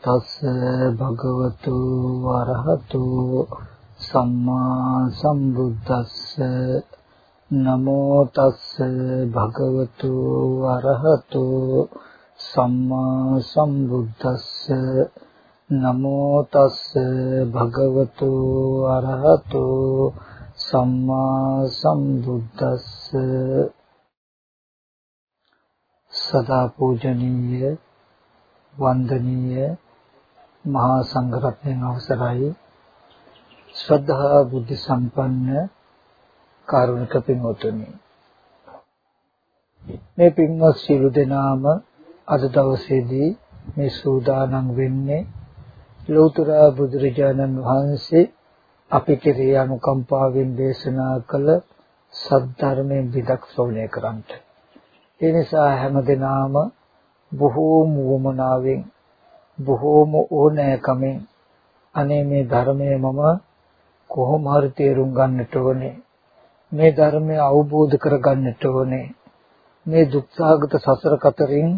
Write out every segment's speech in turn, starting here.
නමෝ තස් භගවතු වරහතු සම්මා සම්බුද්දස්ස. නමෝ තස් භගවතු වරහතු සම්මා සම්බුද්දස්ස. නමෝ තස් භගවතු වරහතු සම්මා සම්බුද්දස්ස. සදා පූජනීය වන්දනීය මහා සංඝරත්නයන් අවසරයි ශ්‍රද්ධා බුද්ධ සම්පන්න කාරුණික පින්වතුනි මේ පින්වත් සියලු දෙනාම අද දවසේදී මේ සූදානම් වෙන්නේ ලෞතර බුදුරජාණන් වහන්සේ අපි කෙරේ අනුකම්පාවෙන් දේශනා කළ සද්ධර්මයෙන් විදක් ශ්‍රවණය කරන්ට. ඒ නිසා හැම දිනාම බොහෝම වමනාවෙන් බොහෝම ඕනෑකමින් අනේ මේ ධර්මය මම කොහොම හරි තේරුම් ගන්නට ඕනේ. මේ ධර්මය අවබෝධ කර ගන්නට ඕනේ. මේ දුක්ඛාගත සසර කතරින්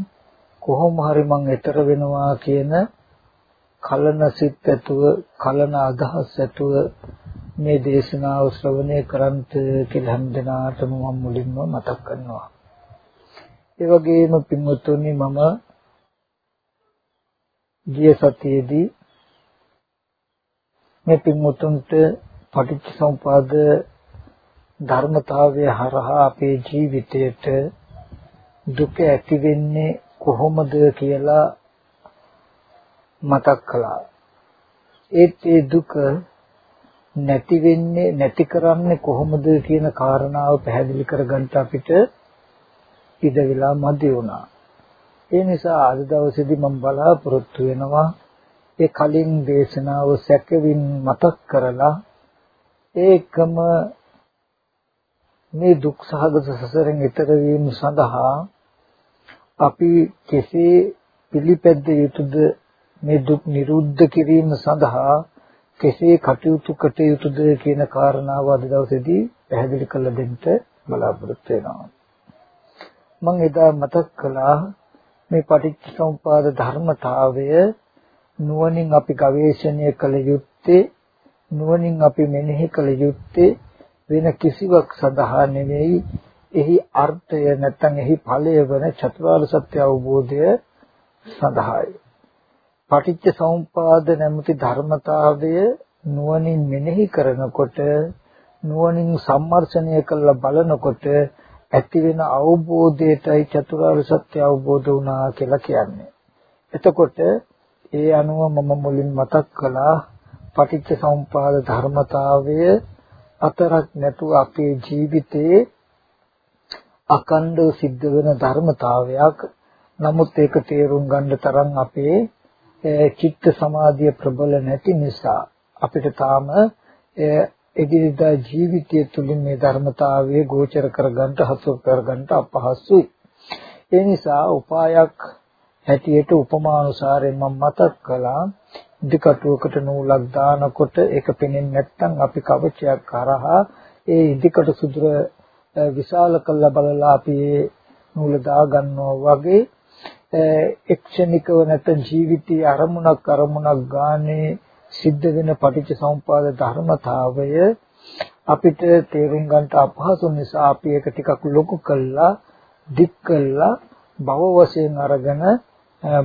කොහොම හරි මං එතර වෙනවා කියන කලන සිත් ඇතුව කලන අදහස් ඇතුව මේ දේශනාව ශ්‍රවණය කරන්ට කියලා හැම දිනාටම මම මුලින්ම මතක් කරනවා. ඒ වගේම පින්වත්නි මම ගිය සතියේදී මේ පින්වත්තුන්ට පටිච්චසමුපාද ධර්මතාවය හරහා අපේ ජීවිතයට දුක ඇති වෙන්නේ කොහොමද කියලා මතක් කළා. ඒත් ඒ දුක නැති වෙන්නේ නැති කරන්නේ කොහොමද කියන කාරණාව පැහැදිලි කරගන්න අපිට ඉඩ වෙලා මදි වුණා. ඒ නිසා අද දවසේදී මම බලාපොරොත්තු වෙනවා ඒ කලින් දේශනාව සැකවින් මතක් කරලා ඒකම මේ දුක් සහගත සසරෙන් ඈතර වීම සඳහා අපි කෙසේ පිළිපැද්ද යුතුද මේ දුක් නිරුද්ධ කිරීම සඳහා කෙසේ කටයුතු කළ යුතුද කියන කාරණාව අද දවසේදී පැහැදිලි කරලා දෙන්න බලාපොරොත්තු වෙනවා. මම එදා මතක් කළා මේ පටිච්චසමුපාද ධර්මතාවය නුවණින් අපි ගවේෂණය කළ යුත්තේ නුවණින් අපි මෙනෙහි කළ යුත්තේ වෙන කිසිවක් සඳහා නෙවෙයි එහි අර්ථය නැත්නම් එහි ඵලය වන චතුරාර්ය සත්‍ය අවබෝධය සඳහායි. පටිච්ච සමුපාද නැමැති ධර්මතාවය නුවණින් මෙනෙහි කරනකොට නුවණින් සම්මර්ෂණය කරලා බලනකොට ඇති වෙන අවබෝධයටයි චතුරාර්ය සත්‍ය අවබෝධ වුණා කියලා කියන්නේ. එතකොට ඒ අනුව මම මුලින් මතක් කළා පටිච්ච සමුපාද ධර්මතාවය අතරක් නැතුව අපේ ජීවිතේ අකණ්ඩව සිද්ධ වෙන ධර්මතාවයක්. නමුත් ඒක තේරුම් ගන්න තරම් අපේ චිත්ත සමාධිය ප්‍රබල නැති නිසා අපිට තාම එදිරිදා ජීවිතය තුළින් මේ ධර්මතාවය ගෝචර කරගන්න හසු කරගන්න අපහසුයි. ඒ නිසා උපායක් හැටියට උපමානුසාරයෙන් මම මතක් කළා ඉදිකටුවකට නූලක් දානකොට ඒක පෙනෙන්නේ නැත්නම් අපි කවචයක් කරහා ඒ ඉදිකට සුදුර විශාල කළ බලලා අපි නූල දා ගන්නවා වගේ එක්ෂණිකව නැත්නම් ජීවිතයේ අරමුණක් අරමුණක් ගානේ සිද්ධ වෙන පටිච්ච සමුපාද ධර්මතාවය අපිට තේරුම් ගන්නට අපහසු නිසා අපි ඒක ටිකක් ලොකු කළා දික් කළා භව වශයෙන් අරගෙන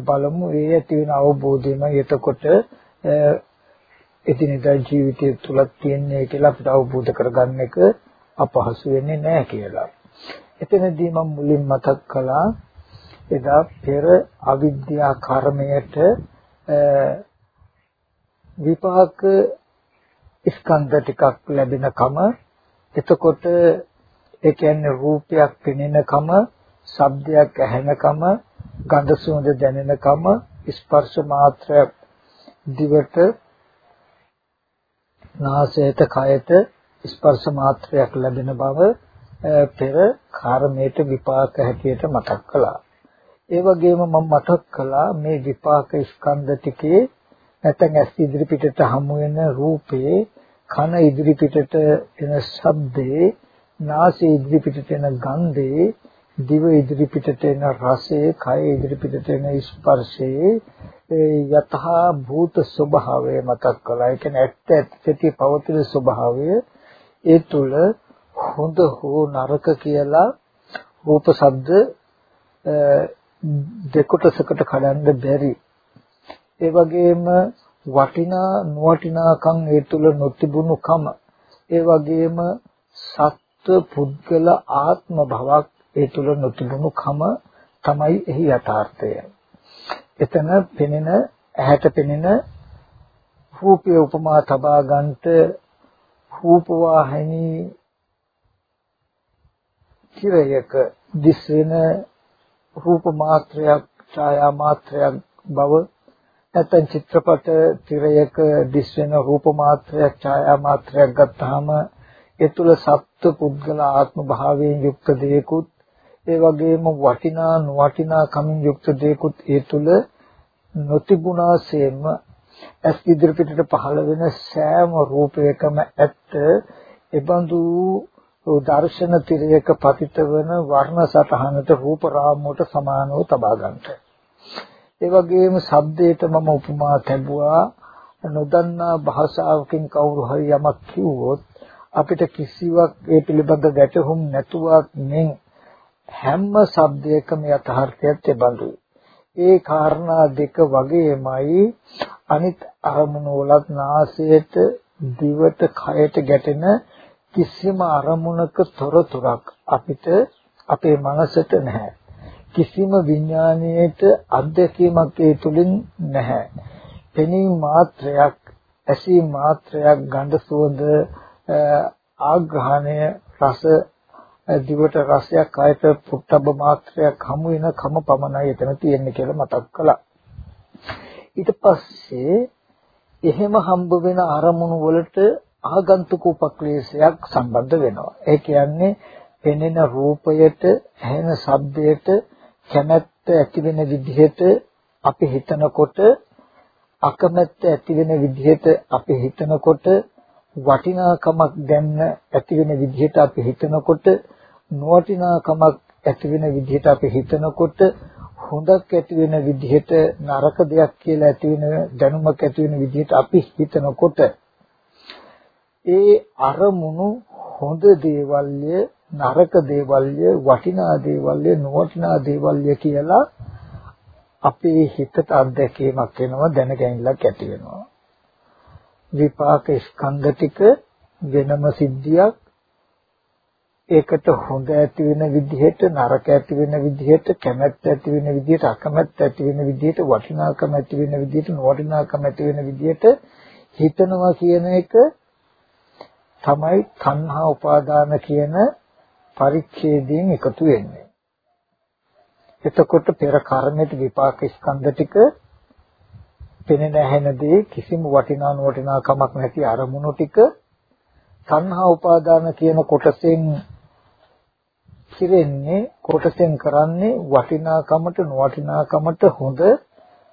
බලමු ඒ ඇති වෙන අවබෝධයම එතකොට එදිනෙදා ජීවිතය තුල තියෙන්නේ කියලා අපිට අවබෝධ කරගන්න එක අපහසු වෙන්නේ නැහැ කියලා. එතනදී මම මුලින් මතක් කළා එදා පෙර අවිද්‍යා කර්මයට විපාක ස්කන්ධ ටිකක් ලැබෙනකම එතකොට ඒ කියන්නේ රූපයක් පෙනෙනකම ශබ්දයක් ඇහෙනකම ගඳ සුවඳ දැනෙනකම ස්පර්ශ මාත්‍රයක් දිවට නාසයට කයට ස්පර්ශ මාත්‍රයක් ලැබෙන බව පෙර කර්මයට විපාක හැටියට මතක් කළා. ඒ වගේම මම මතක් කළා මේ විපාක ස්කන්ධ ටිකේ නැත්නම් ඇස් ඉදිරි පිටට හමු වෙන රූපේ කන ඉදිරි පිටට එන ශබ්දේ නාසය ඉදිරි පිටට එන ගන්ධේ දිව ඉදිරි පිටට එන රසයේ කය ඉදිරි පිටට එන ස්පර්ශයේ යතහා භූත ස්වභාවය මතක් කළා. ඒ කියන්නේ ඇත්ත ඇත්තටි පවතින ස්වභාවය ඒ තුල හොඳ හෝ නරක කියලා රූප ශබ්ද දෙකොටසකට කඩන්න බැරි. ඒ වගේම වටිනා නොවටිනාකම් ඒ තුල නොතිබුණු කම. ඒ වගේම සත්ව පුද්ගල ආත්ම භවක් ඒ තුල නොතිබුණු කම තමයි එහි යථාර්ථය. එතන පෙනෙන ඇහැට පෙනෙන රූපය උපමා තබා ගන්නට රූප වාහිනී චිරයක දිස් වෙන රූප මාත්‍රයක් ඡායා මාත්‍රයක් බව නැත්නම් චිත්‍රපට තිරයක දිස් වෙන රූප මාත්‍රයක් ඡායා මාත්‍රයක් ගත්තාම ඒ තුල සත්ව පුද්ගල ආත්ම භාවයෙන් යුක්ත දෙයකුත් ඒ වගේම වටිනා නොවටිනා කමින් යුක්ත දෙයකුත් ඒ තුල නොතිබුණාseම ඇස් ඉදිරිපිටට පහළ වෙන සෑම රූපයකම ඇත්ත එබඳු දර්ශන තිරයක පතිත වන වර්ණ සතහනට රූප රාමුවට සමානව තබා ගන්නට. ඒ වගේම ශබ්දයට මම උපමා තැබුවා නොදන්නා භාෂාවකින් කවුරු හරි යමක් කිව්වොත් අපිට කිසිවක් ඒ පිළිබඳ ගැටහුම් නැතුවත් මෙන් හැම ශබ්දයකම යථාර්ථයත් එබඳුයි. ඒ කාරණා දෙක වගේමයි අනිත් අරමුණු වලත් නාසයට දිවට කයට ගැටෙන කිසිම අරමුණක තොරතුරක් අපිට අපේ මනසට නැහැ. කිසිම විඥානයේට අත්දැකීමක් ඒ තුලින් නැහැ. පෙනීම මාත්‍රයක්, ඇසීම මාත්‍රයක්, ගන්ධ සුවඳ, ආග්‍රහණය, රස දිවට රසයක් කායට පුත්තබ්බ මාත්‍රයක් හමු වෙන කම පමණයි එතන තියෙන්නේ කියලා මතක් කළා. ඊට පස්සේ එහෙම හම්බ වෙන අරමුණු වලට ආගන්තුක උපක්ලේශයක් සම්බන්ධ වෙනවා. ඒ කියන්නේ පෙනෙන රූපයට, ඇහෙන ශබ්දයට කැමැත්ත ඇති වෙන විදිහට අපි හිතනකොට අකමැත්ත ඇති වෙන විදිහට අපි හිතනකොට වටිනාකමක් දැන්න ඇති වෙන විදිහට අපි හිතනකොට නොවටිනාකමක් ඇති වෙන විදිහට අපි හිතනකොට හොඳක් ඇති වෙන විදිහට නරක දෙයක් කියලා ඇති වෙන දැනුමක් ඇති වෙන විදිහට අපි හිතනකොට ඒ අරමුණු හොඳ දේවල්ය නරක දේවල්ය වටිනා දේවල්ය නොවටිනා දේවල්ය කියලා අපේ හිතට අත්දැකීමක් වෙනවා දැනගැනිල්ලක් ඇති වෙනවා. විපාක ස්කන්ධ ටික වෙනම සිද්ධියක්. ඒකට හොඳ ඇති වෙන විදිහට නරක ඇති වෙන විදිහට කැමැත්ත ඇති වෙන විදිහට අකමැත්ත ඇති වෙන විදිහට වටිනාකම ඇති වෙන විදිහට නොවටිනාකම ඇති වෙන විදිහට හිතනවා කියන එක තමයි තණ්හා උපාදාන කියන පරිච්ඡේදයෙන් එකතු වෙන්නේ. එතකොට පෙර කර්මයේ විපාක ස්කන්ධ ටික පෙනෙන හැනදී කිසිම වටිනා නොවටිනා කමක් නැති අරමුණු ටික තණ්හා උපාදාන කියන කොටසෙන් කිරෙන්නේ කොටසෙන් කරන්නේ වටිනාකමට නොවටිනාකමට හොඳ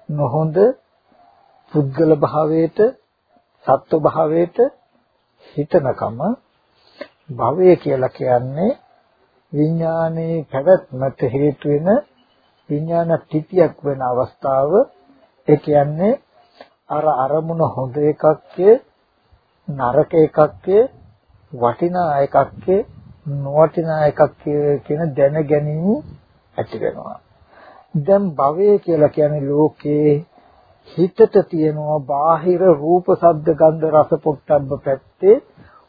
නොහොඳ පුද්ගල භාවයට සත්ව භාවයට හිතනකම භවය කියලා කියන්නේ විඥානයේ පැවැත්මට හේතු වෙන විඥාන තිතියක් වෙන අවස්ථාව ඒ කියන්නේ අර අරමුණ හොඳ එකක්ය නරක එකක්ය වටිනා එකක්ය නොවටිනා එකක් කියන දැන ගැනීම ඇති වෙනවා. දැන් භවය කියලා කියන්නේ ලෝකේ හිතට තියෙනවා බාහිර රූප ශබ්ද ගන්ධ රස පොට්ටබ්බ පැත්තේ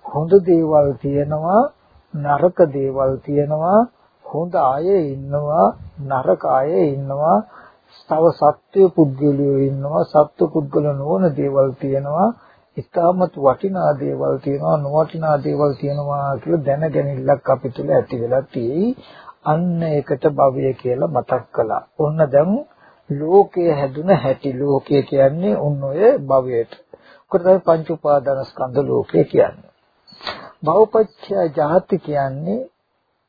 හොඳ දේවල් තියෙනවා නරක දේවල් තියෙනවා හොඳ අය ඉන්නවා නරක අය ඉන්නවා තව සත්‍ය පුද්ගලයෝ ඉන්නවා සත්ව පුද්ගල නොවන දේවල් තියෙනවා ඉතාමත් වටිනා දේවල් තියෙනවා නොවටිනා දේවල් තියෙනවා කියලා දැනගැනිල්ලක් අපි තුල ඇති වෙලා තියෙයි අන්න ඒකට භවය කියලා මතක් කළා. ඔන්න දැන් ලෝකයේ හැදුන හැටි ලෝකය කියන්නේ ඔන්න ඔය භවයට. උකට තමයි පංච උපාදාන ස්කන්ධ ලෝකය කියන්නේ. භවපච්චය ජාති කියන්නේ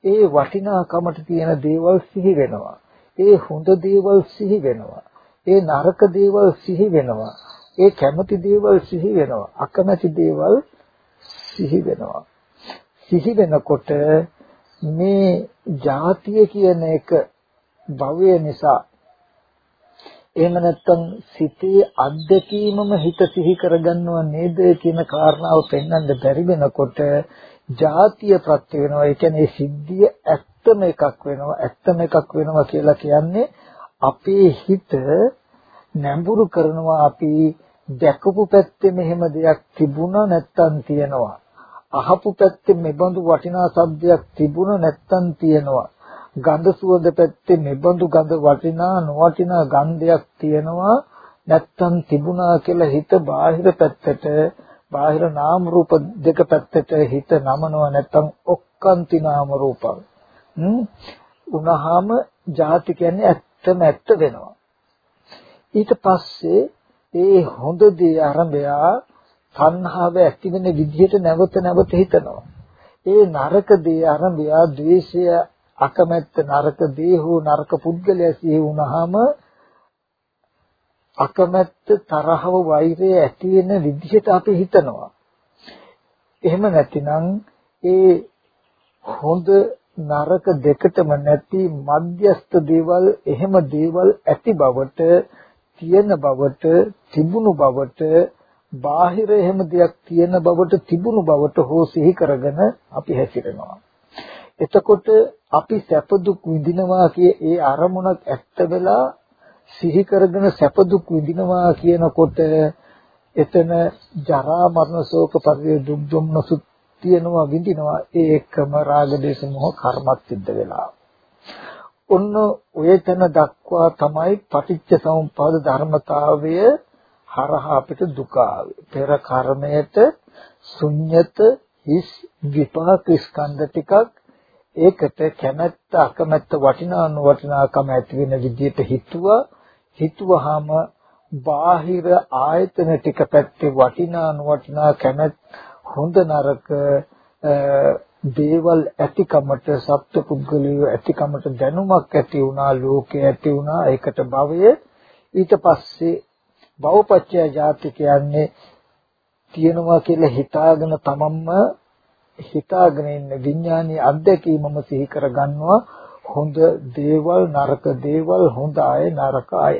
ඒ වටිනාකමට තියෙන දේවල් සිහි වෙනවා. ඒ හොඳ දේවල් සිහි වෙනවා. ඒ නරක දේවල් සිහි වෙනවා. ඒ කැමති දේවල් සිහි වෙනවා. අකමැති දේවල් සිහි වෙනවා. සිහි වෙනකොට මේ ජාතිය කියන එක භවය නිසා එහෙම නැත්නම් සිතේ අත්දැකීමම හිත සිහි කරගන්නව නේද කියන කාරණාව පෙන්වන්න බැරි වෙනකොට ජාතිය ප්‍රත්‍ය වෙනවා. ඒ කියන්නේ සිද්ධිය ඇත්තම එකක් වෙනවා. ඇත්තම එකක් වෙනවා කියලා කියන්නේ අපේ හිත නැඹුරු කරනවා අපි දැකපු පැත්තේ මෙහෙම දෙයක් තිබුණා නැත්තම් තියෙනවා. අහපු පැත්තේ මෙබඳු වටිනා සබ්දයක් තිබුණා නැත්තම් තියෙනවා. ගන්ධ සුවඳ පැත්තේ මෙබඳු ගඳ වටිනා නොවටිනා ගන්ධයක් තියෙනවා. නැත්තම් තිබුණා කියලා හිත බාහිර පැත්තට බාහිර නාම රූප දෙක පැත්තට හිත නමනවා නැත්තම් ඔක්කාන්ති නාම රූපං. උනහාම ಜಾති කියන්නේ ඇත්තම ඇත්ත වෙනවා. ඊට පස්සේ ඒ හොඳ දේ අරඹයා තණ්හාව ඇති වෙන විදිහට නැවත නැවත හිතනවා. ඒ නරක දේ අරඹයා ද්වේෂය අකමැත්ත නරක දේ හෝ නරක පුද්ගලයා සිහි වුණාම අකමැත්ත තරහව වෛරය ඇති වෙන විදිහට අපි හිතනවා. එහෙම නැතිනම් ඒ හොඳ නරක දෙකටම නැති මධ්‍යස්ත දේවල් එහෙම දේවල් ඇති බවට තියෙන බවට තිබුණු බවට බාහිර එහෙම දෙයක් තියෙන බවට තිබුණු බවට හෝ සිහි කරගෙන අපි හැසිරෙනවා. එතකොට අපි සැප දුක් විඳිනවා කිය ඒ අරමුණක් ඇත්ත වෙලා සිහි කරගෙන සැප දුක් විඳිනවා කියනකොට එතන ජරා මරණ ශෝක පරිදේ දුක් දුම්නසු තියෙනවා විඳිනවා. ඒ එකම රාග දේශ මොහ කර්මත් සිද්ධ වෙලා. ඔන්න ඔය තැන දක්වා තමයි පටිච්ච සමුප්පාද ධර්මතාවය හරහා අපිට දුක පෙර කර්මයට ශුන්්‍යත හිස් විපාක ස්කන්ධ ටිකක් ඒකට කැමැත්ත අකමැත්ත වටිනා නොවටිනාකම ඇති වෙන විදිහට හිතුවා හිතුවාම බාහිර ආයතන ටික පැත්තේ වටිනා නොවටිනා කැමැත් හොඳ නරක දේවල් ඇතිකමට සත්පුද්ගලිය ඇතිකමට දැනුමක් ඇති වුණා ලෝකේ ඇති වුණා ඒකට භවය. ඊට පස්සේ භවපච්චය ජාති කියන්නේ තියෙනවා කියලා හිතාගෙන තමන්ම හිතාගෙන ඉන්න විඥානීය අත්දැකීමම සිහි කරගන්නවා හොඳ දේවල් නරක දේවල් හොඳ අය නරක අය.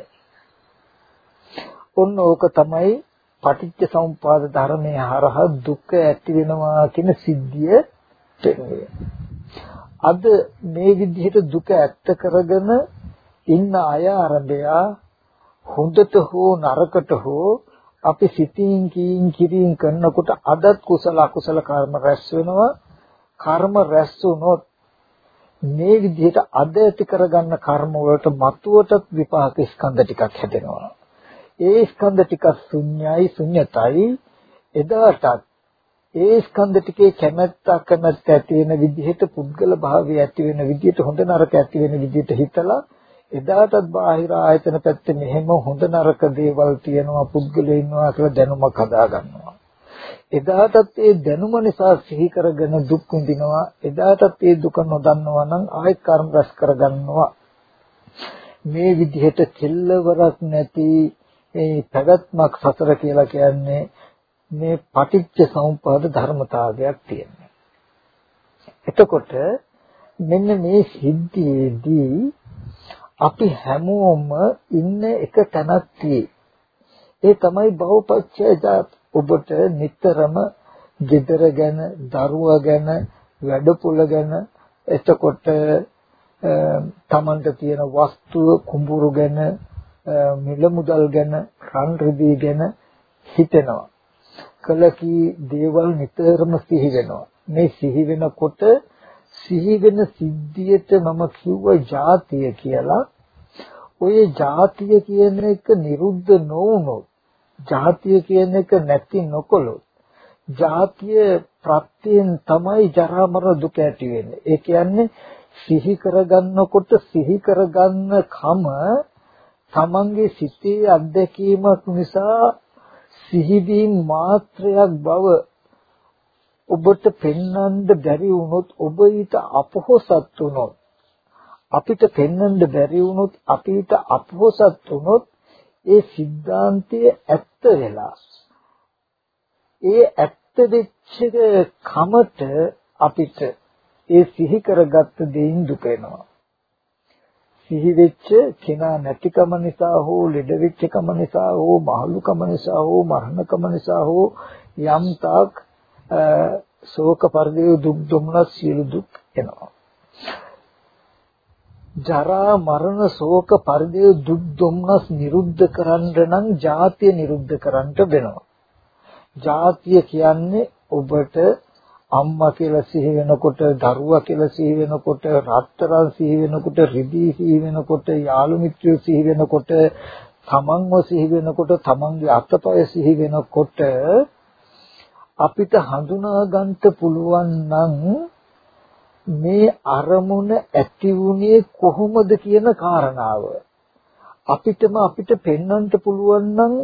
ඔන්න ඕක තමයි පටිච්ච සමුප්පාද ධර්මයේ හරහා දුක ඇති වෙනවා කියන සිද්ධිය තේරෙන්නේ. අද මේ විදිහට දුක ඇත්ත කරගෙන ඉන්න අය ආරම්භය හොඳට හෝ නරකට හෝ අපි සිතින් කීින් කිරින් කරනකොට අදත් කුසල අකුසල කර්ම රැස් වෙනවා. කර්ම රැස් වුණොත් මේ විදිහට අද ඇති කරගන්න කර්ම වලට මතුවට විපාක ස්කන්ධ ටිකක් හැදෙනවා. ඒ ස්කන්ධ ටික ශුන්‍යයි ශුන්‍යතයි. එදාටත් ඒ ස්කන්ධ ටිකේ කැමැත්ත අකමැත්ත ඇති වෙන විදිහට පුද්ගල භාවය ඇති වෙන විදිහට හොඳ නරක ඇති වෙන විදිහට හිතලා එදාටත් බාහිර ආයතන පැත්තේ මෙහෙම හොඳ නරක දේවල් තියෙනවා පුද්ගලයෝ ඉන්නවා කියලා දැනුමක් හදා ගන්නවා. එදාටත් ඒ දැනුම නිසා සිහි කරගෙන දුක් විඳිනවා. එදාටත් ඒ දුක නොදන්නවා නම් ආයෙත් කර්ම රැස් කරගන්නවා. මේ විදිහට කෙල්ලවරක් නැති ඒ පැවැත්මක් සතර කියලා කියන්නේ මේ පටිච්ච සමුප්පාද ධර්මතාවයක් තියෙනවා. එතකොට මෙන්න මේ සිද්ධියේදී අපි හැමෝම ඉන්න එක තැනක් ඒ තමයි බහුපච්චයජාත ඔබට නිතරම ගෙදර ගැන දරුවා ගැන වැඩපොළ ගැන එතකොට තමන්ට තියෙන වස්තුව කුඹුරු ගැන මිල මුදල් ගැන රන් රිදී ගැන හිතෙනවා. කලකී දේවල් නිතරම සිහි වෙනවා. මේ සිහි වෙනකොට සිහිගෙන සිද්ධියට මම කිව්වා ජාතිය කියලා. ඔය ජාතිය කියන එක නිරුද්ධ නොවුනොත්, ජාතිය කියන එක නැති නොකොලොත්, ජාතිය ප්‍රත්‍යයෙන් තමයි ජරා මරණ දුක ඇති වෙන්නේ. ඒ කියන්නේ සිහි කරගන්නකොට සිහි කරගන්න කම තමන්ගේ සිතේ අත්දැකීමක් නිසා සිහිදීන් මාත්‍රයක් බව ඔබට පෙන්වන්න බැරි වුණොත් ඔබ ඊට අපොහසත් වුණොත් අපිට පෙන්වන්න බැරි වුණොත් අපිට අපොහසත් වුණොත් ඒ સિદ્ધාන්තයේ ඇත්ත වෙලා ඒ ඇත්ත වෙච්ච කමට අපිට ඒ සිහි කරගත්ත දෙයින් දුක වෙනවා සිහි වෙච්ච කෙනා නැතිකම නිසා හෝ ලෙඩ වෙච්ච කම නිසා හෝ මහලුකම නිසා හෝ මරණකම නිසා හෝ යම් තාක් ශෝක පරිදේ දුක් දුම්නස් සියලු දුක් එනවා. ජරා මරණ ශෝක පරිදේ දුක් දුම්නස් නිරුද්ධ කරන්න නම් ජාතිය නිරුද්ධ කරන්න වෙනවා. ජාතිය කියන්නේ ඔබට අම්මා කියලා සිහි වෙනකොට දරුවා කියලා සිහි වෙනකොට රත්තරන් සිහි වෙනකොට රිදී සිහි වෙනකොට යාළු මිත්‍රයෝ සිහි වෙනකොට තමන්ව සිහි වෙනකොට තමන්ගේ අතපය සිහි වෙනකොට අපිට හඳුනා ගන්න පුළුවන් නම් මේ අරමුණ ඇති වුණේ කොහොමද කියන කාරණාව අපිටම අපිට පෙන්වන්න පුළුවන් නම්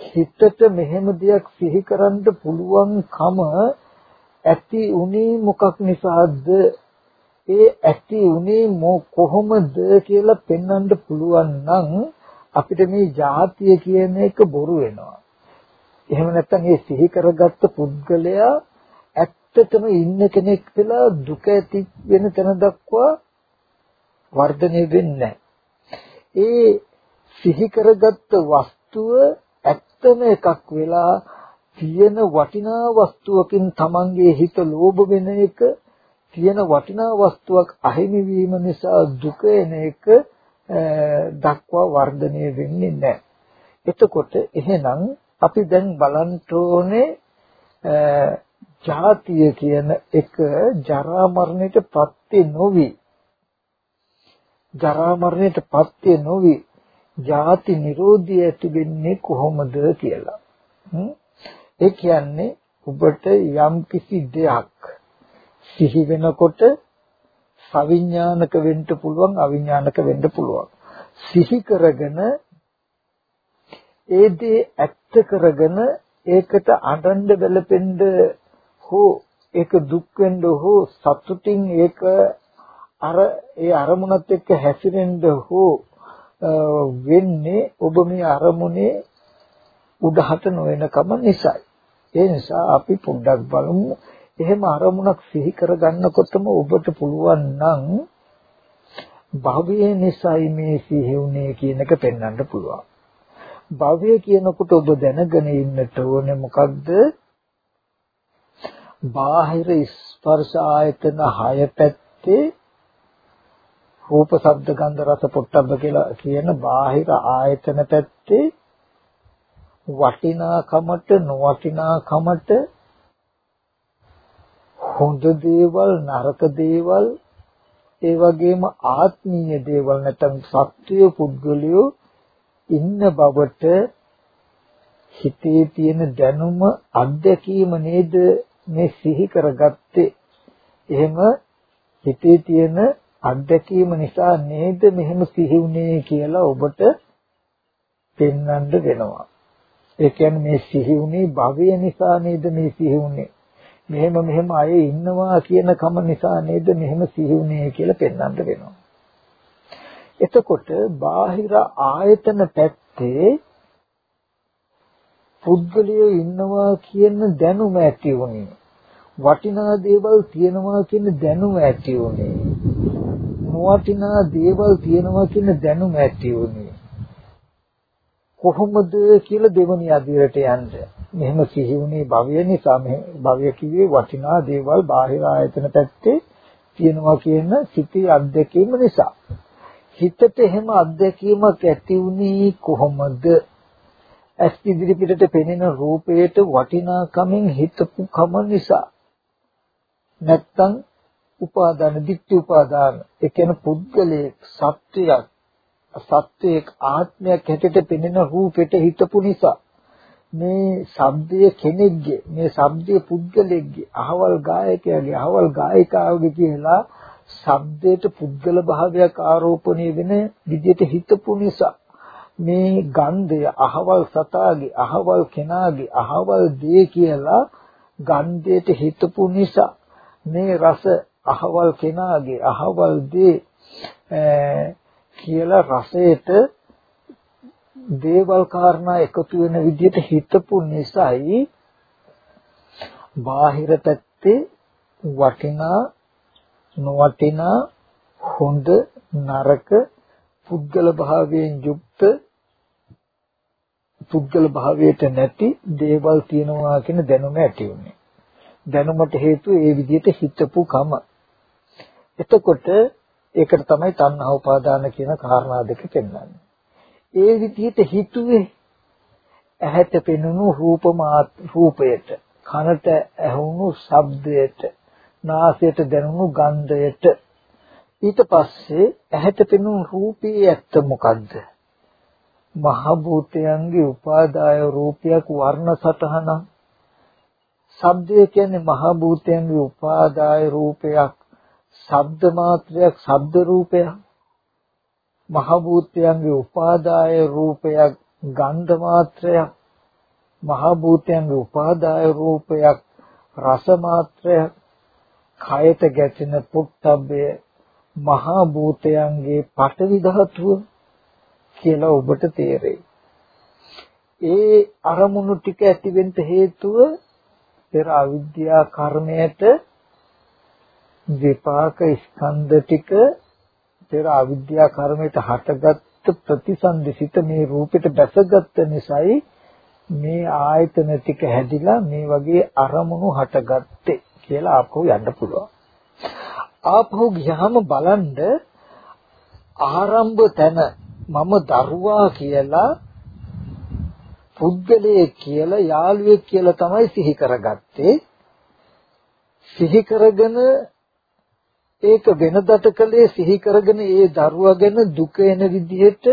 හිතට මෙහෙම දෙයක් සිහි කරන්න පුළුවන්කම ඇති උනේ මොකක් නිසාද ඒ ඇති උනේ කොහොමද කියලා පෙන්වන්න පුළුවන් නම් අපිට මේ જાතිය කියන එක බොරු වෙනවා. එහෙම නැත්නම් මේ සිහි කරගත්ත පුද්ගලයා ඇත්තටම ඉන්න කෙනෙක් කියලා දුක ඇති වෙන තැන දක්වා වර්ධනය වෙන්නේ ඒ සිහි කරගත්ත වස්තුව ඇත්තම එකක් වෙලා තියෙන වටිනා වස්තුවකින් Tamanගේ හිත ලෝභ වෙන එක තියෙන වටිනා වස්තුවක් අහිමි වීම නිසා දුක එන එක දක්වා වර්ධනය වෙන්නේ නැහැ. එතකොට එහෙනම් අපි දැන් බලන්න ඕනේ ජාතිය කියන එක ජරා මරණයට පත්‍ය නොවි ජරා මරණයට පත්‍ය නොවි ජාති නිරෝධිය ඇති වෙන්නේ කොහොමද කියලා. ඒ කියන්නේ ඔබට යම් කිසි දෙයක් සිහි වෙනකොට සවිඥානික වෙන්න පුළුවන් අවිඥානික වෙන්න පුළුවන්. සිහි කරගෙන ඒ දේ ඇත්ත කරගෙන ඒකට අඬන්න බැලපෙන්න හෝ ඒක දුක් වෙන්න හෝ සතුටින් ඒක අර ඒ අරමුණත් එක්ක හැසිරෙන්න හෝ වෙන්නේ ඔබ මේ අරමුණේ උඩහට නොවනකම නිසායි. ඒ නිසා අපි පොඩ්ඩක් බලමු. එහෙම අරමුණක් සිහි කරගන්නකොටම ඔබට පුළුවන් නම් භවයේ නිසයි මේ සිහි වුනේ කියන එක පෙන්වන්න පුළුවන්. භවය කියනකොට ඔබ දැනගෙන ඉන්නට ඕනේ මොකක්ද? බාහිර ස්පර්ශ ආයතන හය පැත්තේ රූප ශබ්ද ගන්ධ රස පොට්ටබ්බ කියලා කියන බාහිර ආයතන පැත්තේ වටිනාකමට නොවටිනාකමට හොඳ දේවල් නරක දේවල් ඒ වගේම ආත්මීය දේවල් නැත්නම් සත්‍ය පුද්ගලයෝ ඉන්න බවට හිතේ තියෙන දැනුම අත්දැකීම නේද මේ සිහි කරගත්තේ එහෙම හිතේ තියෙන අත්දැකීම නිසා නේද මෙහෙම සිහි වුනේ කියලා ඔබට පෙන්වන්න වෙනවා ඒ කියන්නේ මේ සිහි වුනේ භවය නිසා නේද මේ සිහි වුනේ. මෙහෙම මෙහෙම අය ඉන්නවා කියන කම නිසා නේද මෙහෙම සිහි වුනේ කියලා පෙන්වන්න වෙනවා. එතකොට බාහිර ආයතන පැත්තේ පුද්ගලයෝ ඉන්නවා කියන දැනුම ඇති වුණේ. වටිනා දේවල් තියෙනවා කියන දැනුම ඇති වුණේ. නොවටිනා දේවල් තියෙනවා කියන දැනුම ඇති වුණේ. කොහොමද කියලා දෙවනි අදියරට යන්න. මෙහෙම සිහි වුණේ භවය නිසා මේ භවය කිව්වේ වටිනා දේවල් බාහිර ආයතන පැත්තේ තියෙනවා කියන සිටි අත්දැකීම නිසා. හිතට එහෙම අත්දැකීමක් ඇති වුණේ කොහොමද? ඇස් ඉදිරි පිටට පෙනෙන රූපයට වටිනාකමින් හිතපු කම නිසා. නැත්තම් උපාදාන, ditthi උපාදාන, ඒ කියන්නේ පුද්ගලයේ සත්‍යයක් සත්වයක ආත්මයක් හැටියට පෙනෙන රූපෙට හිතපු නිසා මේ ශබ්දය කෙනෙක්ගේ මේ ශබ්දය පුද්ගලෙක්ගේ අහවල් ගායකයාගේ අහවල් ගායිකාවගේ කියලා ශබ්දයට පුද්ගල භාවයක් ආරෝපණය වෙන විදිහට හිතපු නිසා මේ ගන්ධය අහවල් සතාගේ අහවල් කෙනාගේ අහවල් දේ කියලා ගන්ධයට හිතපු නිසා මේ රස අහවල් කෙනාගේ අහවල් දේ කියලා රසයට දේවල් කාරණා එකතු වෙන විදිහට හිතපු නිසායි බාහිර පැත්තේ වටිනා නොවටිනා හොඳ නරක පුද්ගල භාවයෙන් යුක්ත පුද්ගල භාවයට නැති දේවල් තියෙනවා කියන දැනුම ඇති වුනේ. දැනුමට හේතුව ඒ විදිහට හිතපු කම. එතකොට ඒකට තමයි තණ්හා උපාදාන කියන කාරණා දෙක පෙන්වන්නේ. ඒ විදිහට හිතුවේ ඇහැට පෙනුණු රූප රූපයට, කනට ඇහුණු ශබ්දයට, නාසයට දැනුණු ගන්ධයට. ඊට පස්සේ ඇහැට පෙනුණු රූපයේ ඇත්ත මොකද්ද? මහ භූතයන්ගේ උපාදාය රූපයක් වර්ණ සතහන ශබ්දය කියන්නේ මහ භූතයන්ගේ උපාදාය රූපයක්. ශබ්ද මාත්‍රයක් ශබ්ද රූපයක්. මහ භූතයන්ගේ උපාදාය රූපයක් ගන්ධ මාත්‍රයක්. මහ භූතයන්ගේ උපාදාය රූපයක් රස මාත්‍රයක්. කයට ගැටෙන පුට්ටබ්බය මහ භූතයන්ගේ පඨවි ධාතුව කියලා ඔබට තේරෙයි. ඒ අරමුණු ටික ඇතිවෙන්න හේතුව පෙර අවිද්‍යා කර්මයට විපාක ස්කන්ධ ටික පෙර අවිද්‍යා කර්මයට හටගත් ප්‍රතිසන්දිසිත මේ රූපෙට බැසගත් නිසායි මේ ආයතන ටික හැදිලා මේ වගේ අරමුණු හටගත්තේ කියලා ආපහු යන්න පුළුවන්. ආපහු ගියාම බලන්න ආරම්භ තැන මම දරුවා කියලා පුද්ගලයෙක් කියලා යාළුවෙක් කියලා තමයි සිහි කරගත්තේ සිහි කරගෙන ඒක වෙනදට කලේ සිහි කරගෙන ඒ දරුවා ගැන දුක එන විදිහට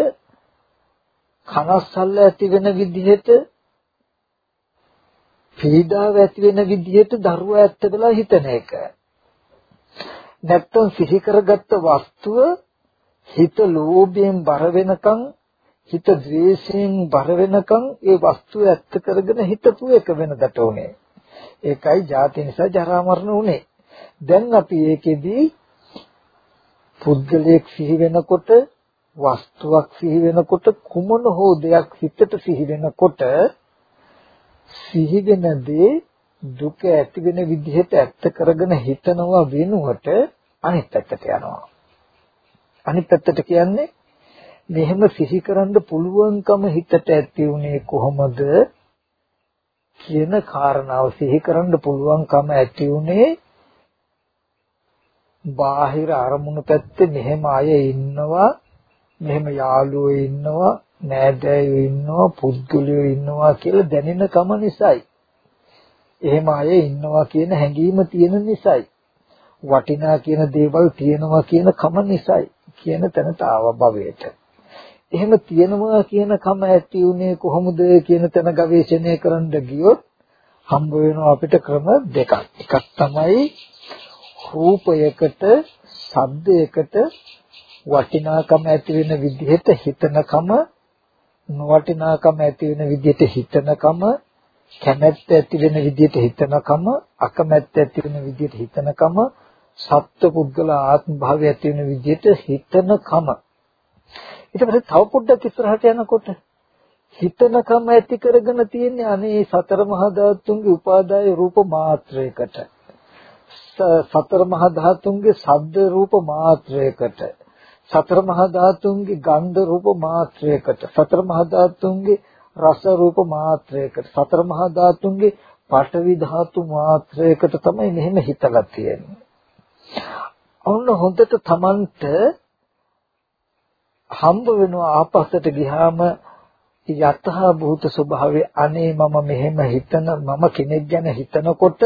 කනස්සල්ල ඇති වෙන විදිහට පීඩාව ඇති වෙන විදිහට දරුවා ඇත්ත වෙලා හිතන එක නැත්තම් සිහි කරගත්ත වස්තුව හිත ලෝභයෙන් බර වෙනකන් හිත ද්වේෂයෙන් බර වෙනකන් ඒ වස්තුව ඇත්ත කරගෙන හිතපු එක වෙනදට උනේ. ඒකයි ජාති නිසා ජරා මරණ උනේ. දැන් අපි ඒකෙදී පුද්ගලයෙක් සිහි වෙනකොට වස්තුවක් සිහි වෙනකොට කුමන හෝ දෙයක් හිතට සිහි වෙනකොට සිහි වෙන දේ දුක ඇති වෙන විදිහට ඇත්ත කරගෙන හිතනවා වෙනුවට අනිත් පැත්තට යනවා. අනිත් පැත්තට කියන්නේ මෙහෙම සිහි කරන්න පුළුවන්කම හිතට ඇති උනේ කොහොමද කියන කාරණාව සිහි කරන්න පුළුවන්කම ඇති උනේ බාහිර අරමුණු පැත්තේ මෙහෙම අය ඉන්නවා මෙහෙම යාළුවෝ ඉන්නවා නෑදෑයෝ ඉන්නවා පුද්ගලයෝ ඉන්නවා කියලා දැනෙන කම නිසායි එහෙම අය ඉන්නවා කියන හැඟීම තියෙන නිසායි වටිනා කියන දේවල් තියෙනවා කියන කම නිසායි කියන තැනට ආව භවයට. එහෙම තියෙනවා කියන කම ඇති උනේ කොහොමද කියන තැන ගවේෂණය කරන්න ගියොත් හම්බ වෙනවා අපිට ක්‍රම දෙකක්. එකක් තමයි රූපයකට, ශබ්දයකට වටිනාකම ඇති වෙන විදිහට හිතනකම නොවටිනාකම ඇති වෙන විදිහට හිතනකම කැමැත්ත ඇති වෙන විදිහට හිතනකම අකමැත්ත ඇති වෙන විදිහට හිතනකම සත්ව පුද්ගල ආත්ම භාවය ඇති වෙන විදිහට හිතන කම ඊට පස්සේ තව පොඩ්ඩක් ඉස්සරහට යනකොට හිතන කම ඇති කරගෙන තියෙන්නේ අනේ සතර මහා ධාතුන්ගේ උපාදාය රූප මාත්‍රයකට. සතර මහා ධාතුන්ගේ ශබ්ද රූප මාත්‍රයකට. සතර මහා ධාතුන්ගේ ගන්ධ රූප මාත්‍රයකට සතර මහා ධාතුන්ගේ රස රූප මාත්‍රයකට සතර මහා ධාතුන්ගේ පඨවි ධාතු මාත්‍රයකට තමයි මෙහෙම හිතලා තියෙන්නේ. ඔන්න හොඳට Tamanට හම්බ වෙනවා ආපස්සට ගියාම යතහ භූත ස්වභාවය අනේ මම මෙහෙම හිතන මම කෙනෙක් ගැන හිතනකොට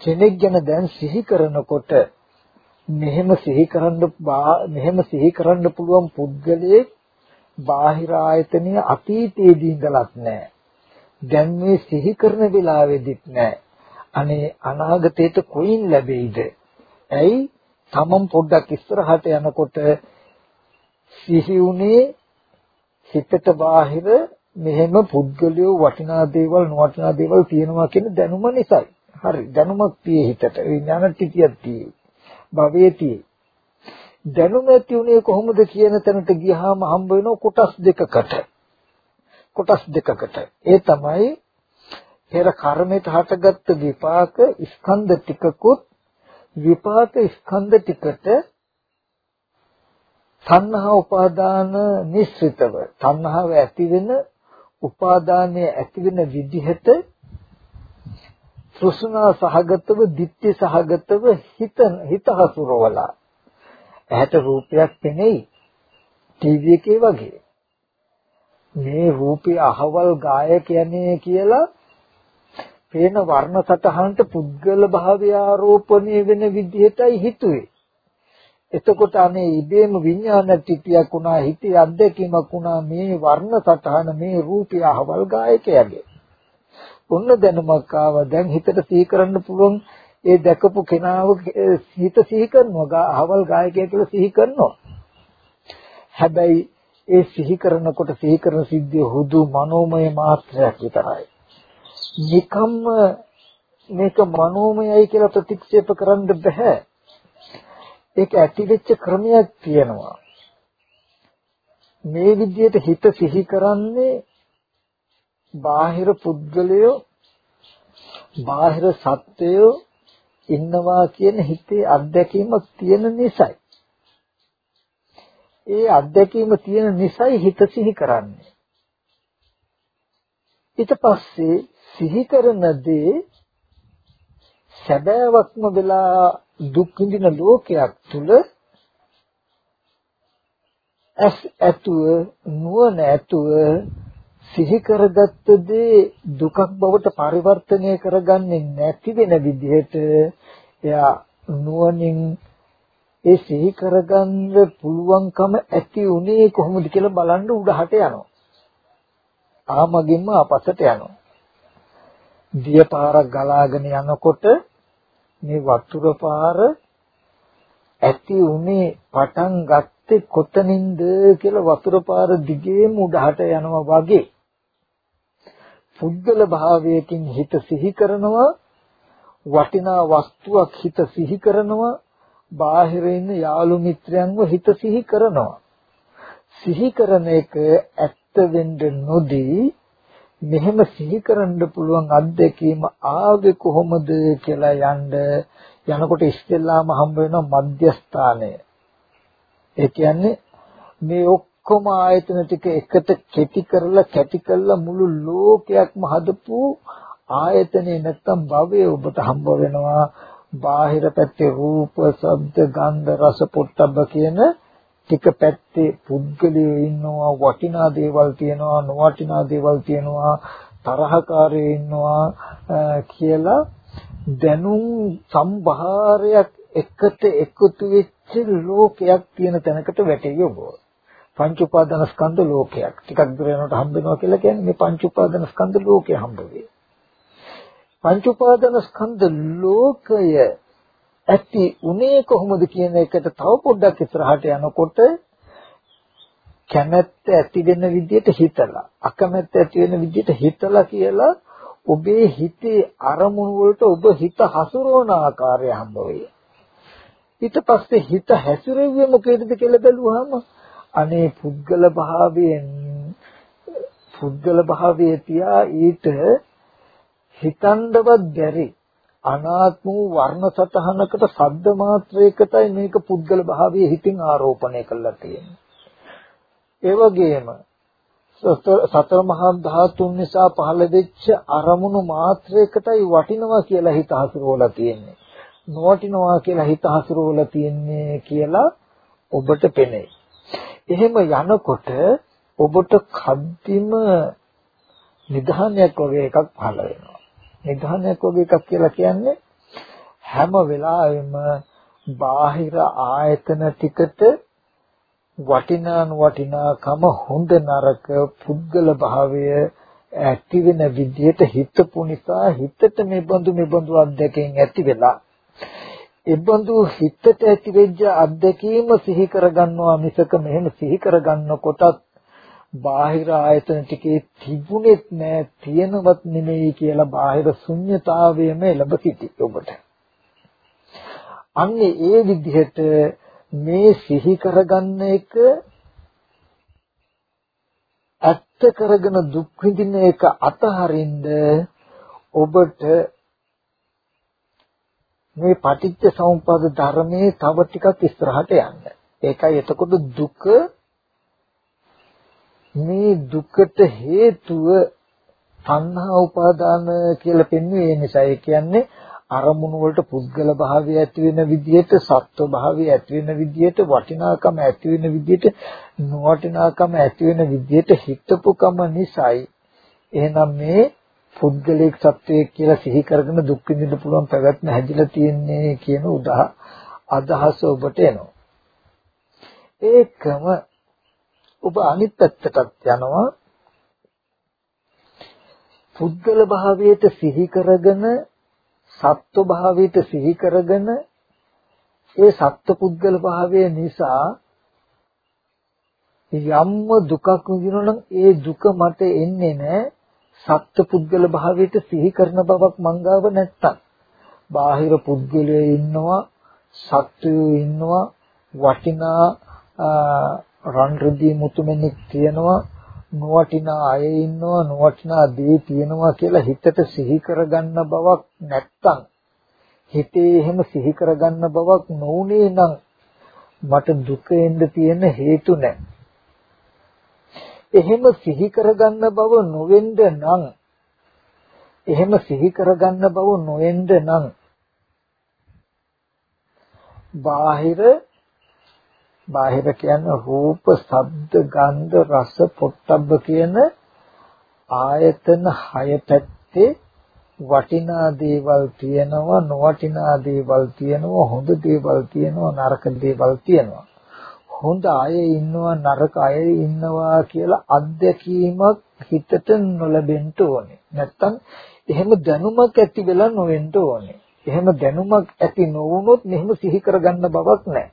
කෙනෙක් ගැන දැන් සිහි කරනකොට මෙහෙම සිහි කරන්න මෙහෙම සිහි කරන්න පුළුවන් පුද්ගලයේ බාහිර ආයතනීය අතීතයේදී ඉඳලත් නැහැ. දැන් මේ සිහි කරන වෙලාවෙදිත් නැහැ. අනේ අනාගතේට කොයින් ලැබෙයිද? ඇයි? තමන් පොඩ්ඩක් ඉස්සරහට යනකොට සිහි උනේ හිතට බාහිර මෙහෙම පුද්ගලියෝ වටිනා දේවල් නොවටිනා දේවල් තියෙනවා කියන දැනුම නිසායි. හරි දැනුමක් tie හිතට විඥාන ටිකියක් tie. භවයේ tie. දැනුම ඇති උනේ කොහොමද කියන තැනට ගියාම හම්බ වෙන කොටස් දෙකකට. කොටස් දෙකකට. ඒ තමයි පෙර කර්මයට හටගත්තු විපාක ස්කන්ධ ටිකකුත් විපාක ස්කන්ධ ටිකට තණ්හා උපාදාන නිස්සිතව තණ්හාව ඇති වෙන උපාදානය ඇති වෙන විදිහට තෘෂ්ණා සහගතව, ditthi සහගතව හිත හිත හසුරවලා ඇහැට රූපයක් පෙනෙයි ටීවී එකේ වගේ. මේ රූපේ අහවල් ගායකයනේ කියලා පේන වර්ණ සතහන්ට පුද්ගල භාවය ආරෝපණය වෙන විදිහටයි හිතුවේ. එතකොට අනේ ඉබේම විඥාන ටිටියක් වුණා හිතේ අත්දැකීමක් වුණා මේ වර්ණ සතහන මේ රූපය අහවල් ගායකයාගේ. ඔන්න දැනුමක් ආවා. දැන් හිතට සිහි කරන්න පුළුවන් ඒ දැකපු කෙනාව හිත සිහි කරනවා. අහවල් ගායකයා කියලා සිහි කරනවා. හැබැයි ඒ සිහි කරනකොට සිහි කරන සිද්ධිය හුදු මනෝමය මාත්‍රයක් විතරයි. නිකම්ම මේක මනෝමයයි කියලා ප්‍රතික්ෂේප කරන්න බෑ. ඒක ඇතිවෙච්ච ක්‍රමයක් තියෙනවා. මේ විදිහට හිත සිහි කරන්නේ බාහිර පුද්ගලයෝ බාහිර සත්වයෝ ඉන්නවා කියන හිතේ අත්දැකීමක් තියෙන නිසායි. ඒ අත්දැකීම තියෙන නිසායි හිත සිහි කරන්නේ. ඊට පස්සේ සිහි කරන දේ සැබෑවක්ම වෙලා දුක් විඳින ලෝකයක් තුල ඇස් ඇතුව නුවණ ඇතුව සිහි කරගත්ත දේ දුකක් බවට පරිවර්තනය කරගන්නේ නැති වෙන විදිහට එයා නුවණින් ඒ සිහි කරගන්න පුළුවන්කම ඇති උනේ කොහොමද කියලා බලන්න උඩහට යනවා. ආමගින්ම අපසට යනවා. දිය පාරක් ගලාගෙන යනකොට මේ වතුර පාර ඇති උනේ පටන් ගත්තේ කොතනින්ද කියලා වතුර පාර දිගේම උඩහට යනවා වගේ පුද්ගල භාවයකින් හිත සිහි කරනවා වටිනා වස්තුවක් හිත සිහි කරනවා බාහිර ඉන්න යාළු මිත්‍රයන්ව හිත සිහි කරනවා සිහි කරන එක ඇත්ත වෙන්න නොදී මෙහෙම සිහි කරන්න පුළුවන් අත්දැකීම ආවේ කොහොමද කියලා යන්න යනකොට ඉස්සෙල්ලාම හම්බ වෙනවා මධ්‍යස්ථානය. ඒ කියන්නේ මේ ඔක්කොම ආයතන ටික එකට කෙටි කරලා කැටි කරලා මුළු ලෝකයක්ම හදපු ආයතනේ නැත්තම් භවය ඔබට හම්බ වෙනවා බාහිර පැත්තේ රූප, ශබ්ද, ගන්ධ, රස, පොට්ටබ්බ කියන ටික පැත්තේ පුද්ගලයෝ ඉන්නවා වටිනා දේවල් තියෙනවා නොවටිනා දේවල් තියෙනවා තරහකාරයෝ ඉන්නවා කියලා දැනුම් සම්භාරයක් එකට එකතු වෙච්ච ලෝකයක් තියෙන තැනකට වැටෙයි ඔබ. පංච උපාදාන ස්කන්ධ ලෝකයක්. ටිකක් දුර යනකොට හම්බ වෙනවා කියලා කියන්නේ මේ පංච උපාදාන ස්කන්ධ ලෝකය හම්බ වෙයි. පංච උපාදාන ස්කන්ධ ලෝකය ඇති උනේ කොහොමද කියන එකට තව පොඩ්ඩක් ඉස්සරහට යනකොට කැමැත්ත ඇති වෙන විදිහට හිතලා අකමැත්ත ඇති වෙන විදිහට හිතලා කියලා ඔබේ හිතේ අරමුණු වලට ඔබ හිත හසුරවන ආකාරය හම්බ වෙයි. ඊට පස්සේ හිත හැසිරෙන්නේ මොකේද කියලා බැලුවාම අනේ පුද්ගල භාවයෙන් පුද්ගල භාවයේ තියා ඊට හිතන්නවත් බැරි අනාත්ම වූ වර්ණ සතහනකට ශබ්ද මාත්‍රයකටයි මේක පුද්ගල භාවයේ හිතින් ආරෝපණය කරලා තියෙන්නේ. ඒ වගේම සතර මහා ධාතුන් නිසා පහළ වෙච්ච අරමුණු මාත්‍රයකටයි වටිනවා කියලා හිත හසුරවලා තියෙන්නේ. නොවටිනවා කියලා හිත හසුරවලා තියෙන්නේ කියලා ඔබට පෙනේ. එහෙම යනකොට ඔබට කද්දිම නිධානයක් වගේ එකක් පහළ වෙනවා. නිධානයක් වගේ එකක් කියලා කියන්නේ හැම වෙලාවෙම බාහිර ආයතන ටිකට වටිනාන් වටිනාකම හොඳ නරක පුද්ගල භාවය ඇති වෙන විදිහට හිතපු නිසා හිතට මේ බඳු මේ බඳු අත්දැකීම් ඇති වෙලා ඒ බඳු හිතට ඇති වෙච්ච අත්දැකීම සිහි කරගන්නවා මිසක මෙහෙම සිහි කරගන්නකොටත් බාහිර ආයතන ටිකේ තිබුණෙත් නෑ තියෙනවත් නෙමෙයි කියලා බාහිර ශුන්්‍යතාවයම ලැබ සිටි ඔබට. අන්නේ ඒ විදිහට මේ සිහි කරගන්න එක ඇත්ත කරගෙන දුක් විඳින එක අතහරින්න ඔබට මේ පටිච්ච සමුප්පාද ධර්මයේ තව ටිකක් ඉස්සරහට යන්න. ඒකයි එතකොට දුක මේ දුකට හේතුව තණ්හා උපාදාන කියලා පෙන්වන්නේ ඒ නිසා ඒ කියන්නේ අරමුණු වලට පුද්ගල භාවය ඇති වෙන විදිහට සත්ව භාවය ඇති වෙන විදිහට වටිනාකම ඇති වෙන විදිහට නොවටිනාකම ඇති වෙන විදිහට හිතපුකම නිසායි එහෙනම් මේ පුද්ගලික සත්වයේ කියලා සිහි කරගෙන දුක් විඳින්න පුළුවන් පැවැත්ම හැදිලා තියෙන්නේ කියන උදා අදහස ඔබට එනවා. ඒකම ඔබ අනිත් පැත්තටත් යනවා. පුද්ගල භාවයට සිහි කරගෙන සත්ව භාවයට සිහි කරගෙන ඒ සත්ව පුද්ගල භාවය නිසා යම්ම දුකක් විඳිනොනම් ඒ දුක මට එන්නේ නැහැ සත්ව පුද්ගල භාවයට සිහි කරන බවක් මංගාව නැත්තම් බාහිර පුද්ගලයෝ ඉන්නවා සත්වයෝ ඉන්නවා වටිනා රන් රිදී මුතුමෙනෙක් තියෙනවා නොවටිනා අය ඉන්නවා නොවටිනා දේ තියෙනවා කියලා හිතට සිහි කරගන්න බවක් නැත්තම් හිතේ එහෙම සිහි කරගන්න බවක් නොඋනේ නම් මට දුක එන්න තියෙන හේතු නැහැ. එහෙම සිහි කරගන්න බව නොවෙන්න නම් එහෙම සිහි කරගන්න බව නොවෙන්න නම් බාහිර බාහිර කියන්නේ රූප, ශබ්ද, ගන්ධ, රස, පොට්ටබ්බ කියන ආයතන හය පැත්තේ වටිනා දේවල් තියෙනවා, නොවටිනා දේවල් තියෙනවා, හොඳ දේවල් තියෙනවා, නරක දේවල් තියෙනවා. හොඳ අය ඉන්නවා, නරක අය ඉන්නවා කියලා අත්දැකීමක් හිතට නොලැබෙන්න ඕනේ. නැත්තම් එහෙම දැනුමක් ඇති වෙලා නොවෙන්න ඕනේ. එහෙම දැනුමක් ඇති නොවුනොත් මෙහෙම සිහි කරගන්න බවක් නැහැ.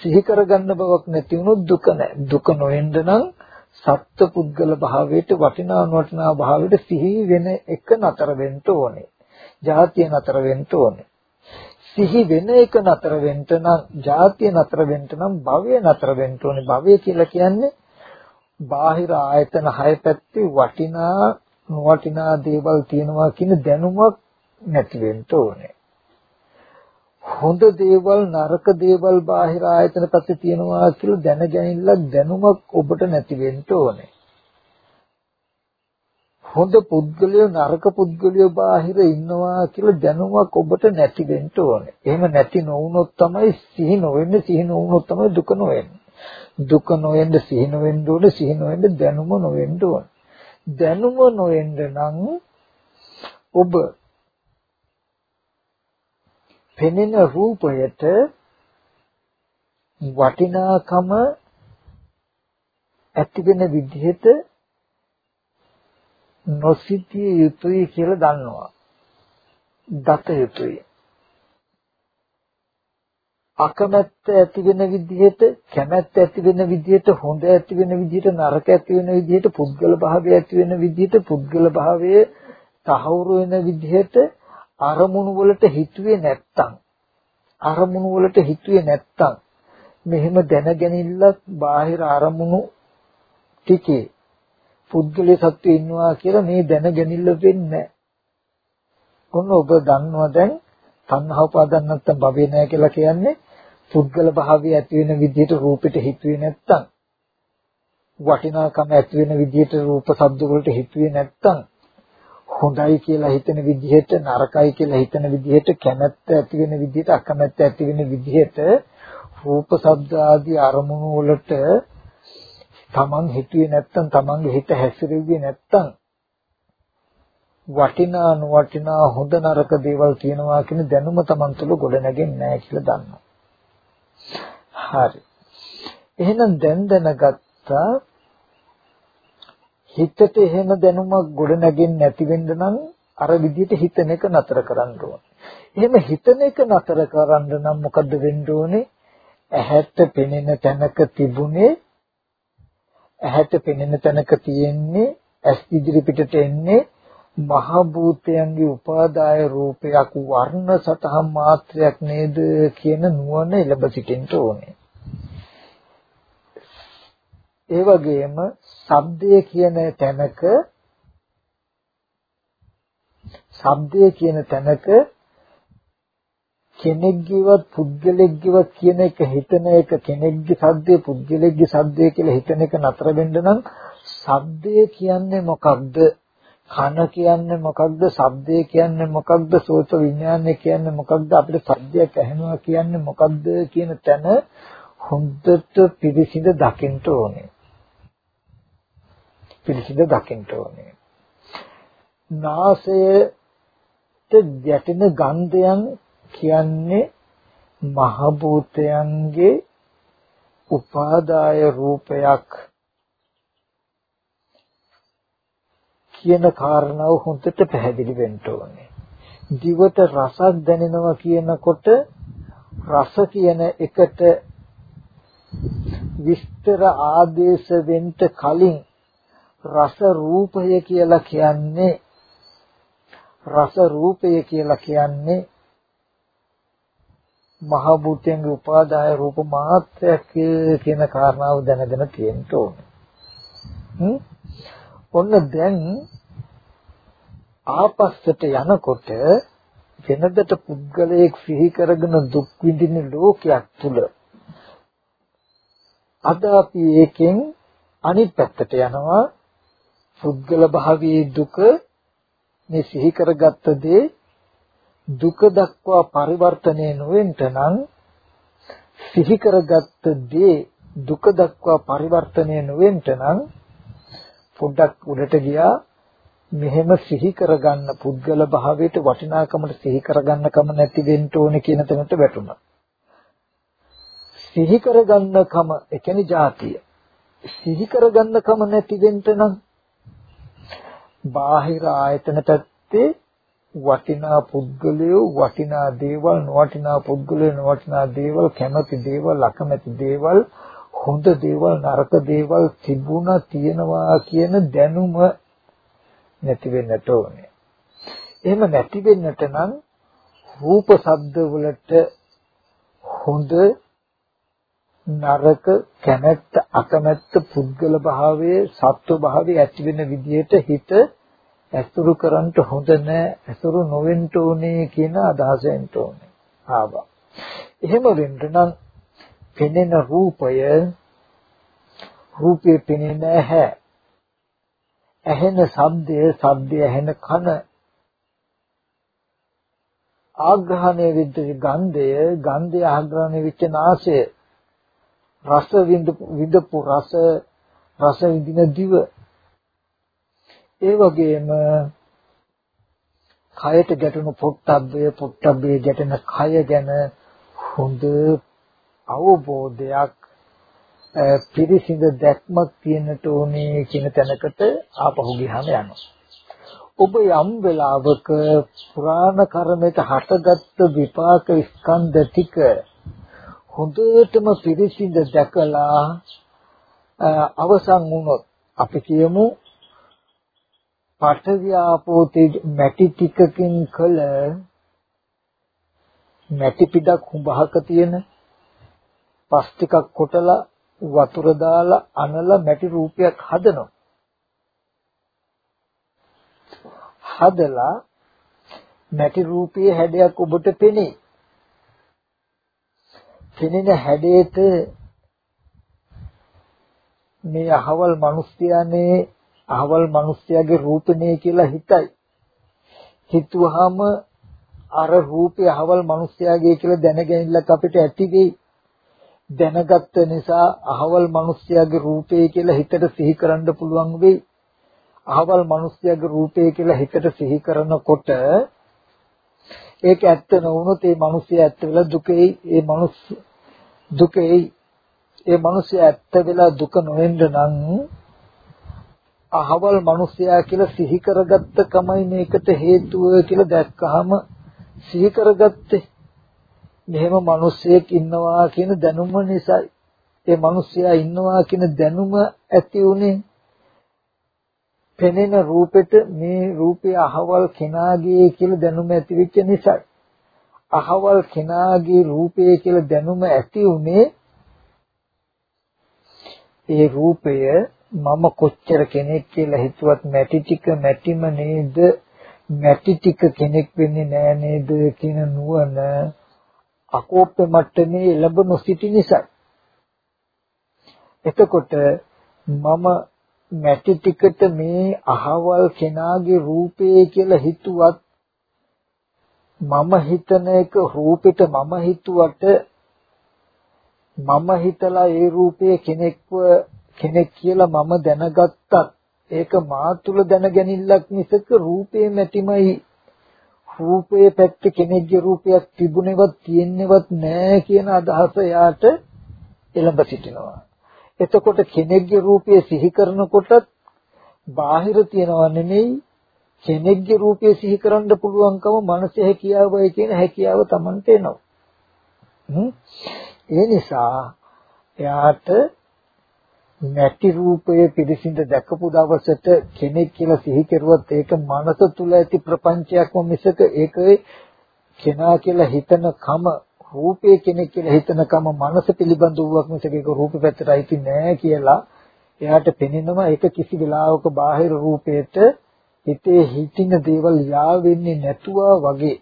සිහි කරගන්න බවක් නැති වුණොත් දුක නැහැ. දුක නොවෙන්න නම් සත්ත්ව පුද්ගල භාවයට වටිනා නොවටිනා භාවයට සිහි වෙන එක නතර වෙන්න ඕනේ. ජාතිය නතර වෙන්න ඕනේ. සිහි වෙන එක නතර වෙන්න නම් ජාතිය නතර වෙන්න නම් භවය නතර වෙන්න ඕනේ. භවය කියලා කියන්නේ බාහිර ආයතන හය පැත්තේ වටිනා නොවටිනා දේවල් තියෙනවා කියන දැනුමක් නැති වෙන්න ඕනේ. හොඳ දේවල් නරක දේවල් බාහිර ආයතන පැත්තේ තියෙනවා කියලා දැනගැනින්න දැනුමක් ඔබට නැති වෙන්න ඕනේ. හොඳ පුද්ගලයෝ නරක පුද්ගලයෝ බාහිර ඉන්නවා කියලා දැනුමක් ඔබට නැති වෙන්න ඕනේ. එහෙම නැති නොවුනොත් තමයි සිහි නොවෙන්නේ සිහි නොවුනොත් තමයි දුක නොවෙන්නේ. දුක නොවෙන්න සිහි නොවෙන්න ඕනේ සිහි නොවෙන්න දැනුම නොවෙන්න ඕනේ. දැනුම නොවෙන්න නම් ඔබ පෙනෙන රූපයට වටිනාකම ඇති වෙන විදිහට නොසිතිය යුතුයි කියලා දන්නවා. දත යුතුයි. අකමැත්ත ඇති වෙන විදිහට කැමැත්ත ඇති වෙන විදිහට හොඳ ඇති වෙන විදිහට නරක ඇති වෙන විදිහට පුද්ගල භාවය ඇති වෙන විදිහට පුද්ගල භාවය තහවුරු වෙන විදිහට අරමුණු වලට හිතුවේ නැත්තම් අරමුණු වලට හිතුවේ නැත්තම් මෙහෙම දැනගැනිල්ලක් බාහිර අරමුණු ටිකේ පුද්ගලයේ සත්‍ය ඉන්නවා කියලා මේ දැනගැනිල්ල වෙන්නේ කොහොම ඔබ දන්නවා දැන් තණ්හා උපාදාන නැත්තම් භවේ නැහැ කියලා කියන්නේ පුද්ගල භාවය ඇති වෙන විදිහට රූපෙට හිතුවේ නැත්තම්. වටිනාකම ඇති වෙන විදිහට රූප ශබ්ද වලට හිතුවේ නැත්තම්. හොඳයි කියලා හිතන විදිහට නරකයි කියලා හිතන විදිහට කැමැත්ත ඇති වෙන විදිහට අකමැත්ත ඇති වෙන විදිහට රූප ශබ්ද ආදී අරමුණු වලට තමන් හිතුවේ නැත්තම් තමන්ගේ හිත හැසිරෙන්නේ නැත්තම් වටිනා නොවටිනා හොඳ නරක දේවල් තියෙනවා කියන දැනුම තමන් තුළ ගොඩ නැගෙන්නේ නැහැ කියලා දන්නවා. හරි. එහෙනම් දැන් දැනගත්තා හිතට එහෙම දැනුමක් ගොඩ නැගෙන්නේ නැති වෙන්න නම් අර විදිහට හිතන එක නතර කරන්න ඕනේ. එහෙම හිතන එක නතර කරන්න නම් මොකද්ද වෙන්න ඕනේ? ඇහැට පෙනෙන තැනක තිබුණේ ඇහැට පෙනෙන තැනක තියෙන්නේ ඇස් ඉදිරි පිටට එන්නේ මහ භූතයන්ගේ උපාදාය රූපයක් වර්ණ සතහන් මාත්‍රයක් නේද කියන නුවණ එළඹ සිටින්න ඕනේ. ඒ වගේම ශබ්දය කියන තැනක ශබ්දය කියන තැනක කෙනෙක්ගේවත් පුද්ගලෙක්ගේවත් කියන එක හිතන එක කෙනෙක්ගේ සද්දේ පුද්ගලෙක්ගේ සද්දේ කියලා හිතන එක නතර වෙන්න නම් සද්දේ කියන්නේ මොකක්ද? කන කියන්නේ මොකක්ද? ශබ්දය කියන්නේ මොකක්ද? සෝත විඥානය කියන්නේ මොකක්ද? අපිට සද්දයක් ඇහෙනවා කියන්නේ මොකක්ද කියන තැන හොඳට පිළිසිඳ දකින්න ඕනේ. පිළිසිඳ දකින්න ඕනේ. නාසයට ගැටෙන ගන්ධයන් කියන්නේ මහ භූතයන්ගේ උපාදාය රූපයක් කියන කාරණාව හොඳට පැහැදිලි වෙන්න ඕනේ. දිවට රසක් දැනෙනවා කියනකොට රස කියන එකට විස්තර ආදේශ වෙන්න කලින් රස රූපය කියලා කියන්නේ රස රූපය කියලා කියන්නේ මහ භූතයන්ගේ උපාදාය රූප මාත්‍රයක් කියන කාරණාව දැනගෙන තියෙන්න ඕනේ. ඔන්න දැන් ආපස්සට යනකොට වෙනදට පුද්ගලයෙක් සිහි කරගෙන දුක් විඳින ලෝකයක් තුල අද අපි ඒකෙන් අනිත් පැත්තට යනවා පුද්ගල භාවයේ දුක මේ සිහි කරගත්ත දේ දුක දක්වා පරිවර්තනය නොවෙන්න නම් සිහි කරගත්ත දේ දුක දක්වා පරිවර්තනය නොවෙන්න නම් පොඩ්ඩක් උඩට ගියා මෙහෙම සිහි කරගන්න පුද්ගල භාවයට වටිනාකමට සිහි කරගන්න කම නැති වෙන්න ඕනේ කියන තැනට වැටුණා. සිහි කරගන්න කම ඒ කියන්නේ જાතිය. සිහි කරගන්න කම නැති වෙන්න නම් බාහිර ආයතන පැත්තේ වටිනා පුද්ගලයෝ වටිනා දේවල් නොවටිනා පුද්ගලයෝ නොවටිනා දේවල් කැමති දේවල් අකමැති දේවල් හොඳ දේවල් නරක දේවල් තිබුණා තියෙනවා කියන දැනුම නැති වෙන්නට ඕනේ. එහෙම නැති වෙන්නට නම් රූප ශබ්ද වලට හොඳ නරක කැමැත්ත අකමැත්ත පුද්ගල භාවයේ සත්ව භාවයේ ඇති වෙන විදිහට හිත ඇසුරු කරන්ට හොඳ නැහැ ඇසුරු නොවෙන්න ඕනේ කියන අදහස එන්න ඕනේ ආවා. එහෙම වෙන්න නම් පෙනෙන රූපය රූපේ පෙනෙන්නේ නැහැ ඇහෙන ශබ්දය ශබ්දය ඇහෙන කන. ආග්‍රහණය වෙච්ච ගන්ධය ගන්ධය ආග්‍රහණය වෙච්ච නාසය. රස විඳපු රස රස විඳින දිව. ඒ වගේම කයට ගැටෙන පොට්ටබ්බය පොට්ටබ්බේ ගැටෙන කය ගැන හොඳ අවබෝධයක් පිරිසිඳ දැක්මක් තියෙනට ඕනේ කියන තැනකට ආපහු ගියාම යනවා. ඔබ යම් වෙලාවක පුරාණ කර්මයක හටගත්තු විපාක ස්කන්ධ ටික හොඳටම පිරිසිඳ දැකලා අවසන් වුණොත් අපි කියමු පඨවි ආපෝ මැටි ටිකකින් කළ මැටි පිටක් හුඹහක තියෙන පස් ටිකක් කොටලා වතුර දාලා අනලා මැටි රූපයක් හදනවා. හදලා මැටි රූපයේ හැඩයක් ඔබට පෙනේ. පෙනෙන හැඩයට මේ අහවල් මිනිස්යානේ අහවල් මිනිස්යාගේ රූපනේ කියලා හිතයි. හිතුවාම අර රූපේ අහවල් මිනිස්යාගේ කියලා දැනගැනිල්ලක් අපිට ඇති වෙයි. දැනගත්ත නිසා අහවල් මිනිස්යාගේ රූපේ කියලා හිතට සිහි කරන්න පුළුවන් වෙයි. අහවල් මිනිස්යාගේ රූපේ කියලා හිතට සිහි කරනකොට ඒක ඇත්ත නොවුනොත් ඒ මිනිස්සයා ඇත්ත වෙලා දුකේ ඒ මිනිස් දුකේ ඒ මිනිස්සයා ඇත්ත වෙලා දුක නොවෙන්න නම් අහවල් මිනිස්සයා කියලා සිහි කරගත්ත කමයි මේකට හේතුව කියලා දැක්කහම සිහි කරගත්තේ. මෙහෙම මිනිස්සෙක් ඉන්නවා කියන දැනුම නිසා ඒ මිනිස්සයා ඉන්නවා කියන දැනුම ඇති උනේ. පෙනෙන රූපෙට මේ රූපය අහවල් කෙනාගේ කියලා දැනුම ඇති වෙච්ච නිසා අහවල් කෙනාගේ රූපය කියලා දැනුම ඇති උනේ. ඒ රූපය මම කොච්චර කෙනෙක් කියලා හිතුවත් මැටි ටික මැටිම නේද මැටි ටික කෙනෙක් වෙන්නේ නෑ නේද කියන නුවණ අකෝප්‍ය මට්ටමේ එළඹ නොසිටි නිසා. එතකොට මම මැටි ටිකට මේ අහවල් කෙනාගේ රූපේ කියලා හිතුවත් මම හිතන එක රූපෙට මම හිතුවට මම හිතලා ඒ රූපයේ කෙනෙක්ව කෙනෙක් කියලා මම දැනගත්තත් ඒක මා තුල දැනගැනිල්ලක් මිසක රූපේ මැටිමයි රූපයේ පැත්තේ කෙනෙක්ගේ රූපයක් තිබුණේවත් තියෙන්නේවත් නැහැ කියන අදහස යාට එළඹ සිටිනවා. එතකොට කෙනෙක්ගේ රූපය සිහි කරනකොටත් බාහිර තියනවා නෙමෙයි කෙනෙක්ගේ රූපය සිහි කරන්න පුළුවන්කම මනසේ හැකියාවයි කියන හැකියාව Tamante එනවා. ඒ නිසා එයාට නැති රූපයේ පිරිසිඳ දැකපු දවසට කෙනෙක් කියලා සිහි කෙරුවොත් ඒක මනස තුල ඇති ප්‍රපංචයක්ම මිසක ඒකේ කෙනා කියලා හිතන කම රූපේ කෙනෙක් කියලා හිතන කම මනස පිළිබඳ වූවක් මිසක ඒක රූප පැත්තට අයිති නෑ කියලා එයාට පෙනෙනවා ඒක කිසි වෙලාවක බාහිර රූපයට හිතේ හිතින දේවල් යා වෙන්නේ නැතුවා වගේ.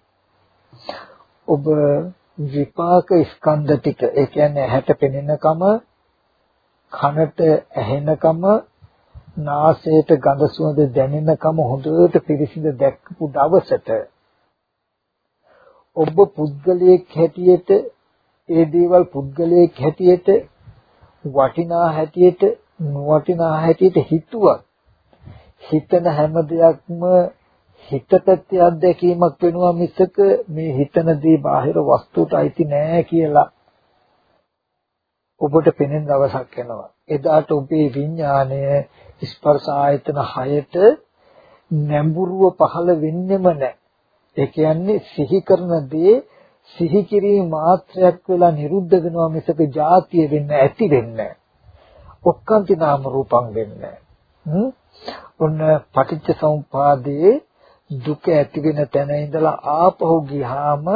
ඔබ විපාක ස්කන්ධ ටික ඒ කියන්නේ ඇහැට පෙනෙනකම කනට ඇහෙනකම නාසයට ගඳ සුවඳ දැනෙනකම හොඳට පිරිසිඳ දැක්කපු දවසට ඔබ පුද්ගලයෙක් හැටියට ඒ දේවල් පුද්ගලයෙක් හැටියට වටිනා හැටියට නොවටිනා හැටියට හිතුවත් හිතන හැම දෙයක්ම හිතපැත්තේ අත්දැකීමක් වෙනවා මිසක මේ හිතන දේ බාහිර වස්තුවට අයිති නෑ කියලා ඔබට පෙනෙන දවසක් එනවා. එදාට ඔබේ විඥාණය ස්පර්ශ ආයතන 6ට නැඹුරුව පහළ වෙන්නෙම නැහැ. ඒ කියන්නේ සිහි කරන දේ සිහි කිරීම මාත්‍රයක් වෙලා නිරුද්ධ වෙනවා මිසක ಜಾතිය වෙන්න ඇති වෙන්නේ ඔක්කාන්ති නාම රූපං වෙන්නේ ඔන්න පටිච්ච සමුපාදයේ දුක ඇති වෙන තැන ඉඳලා ආපහු ගියාම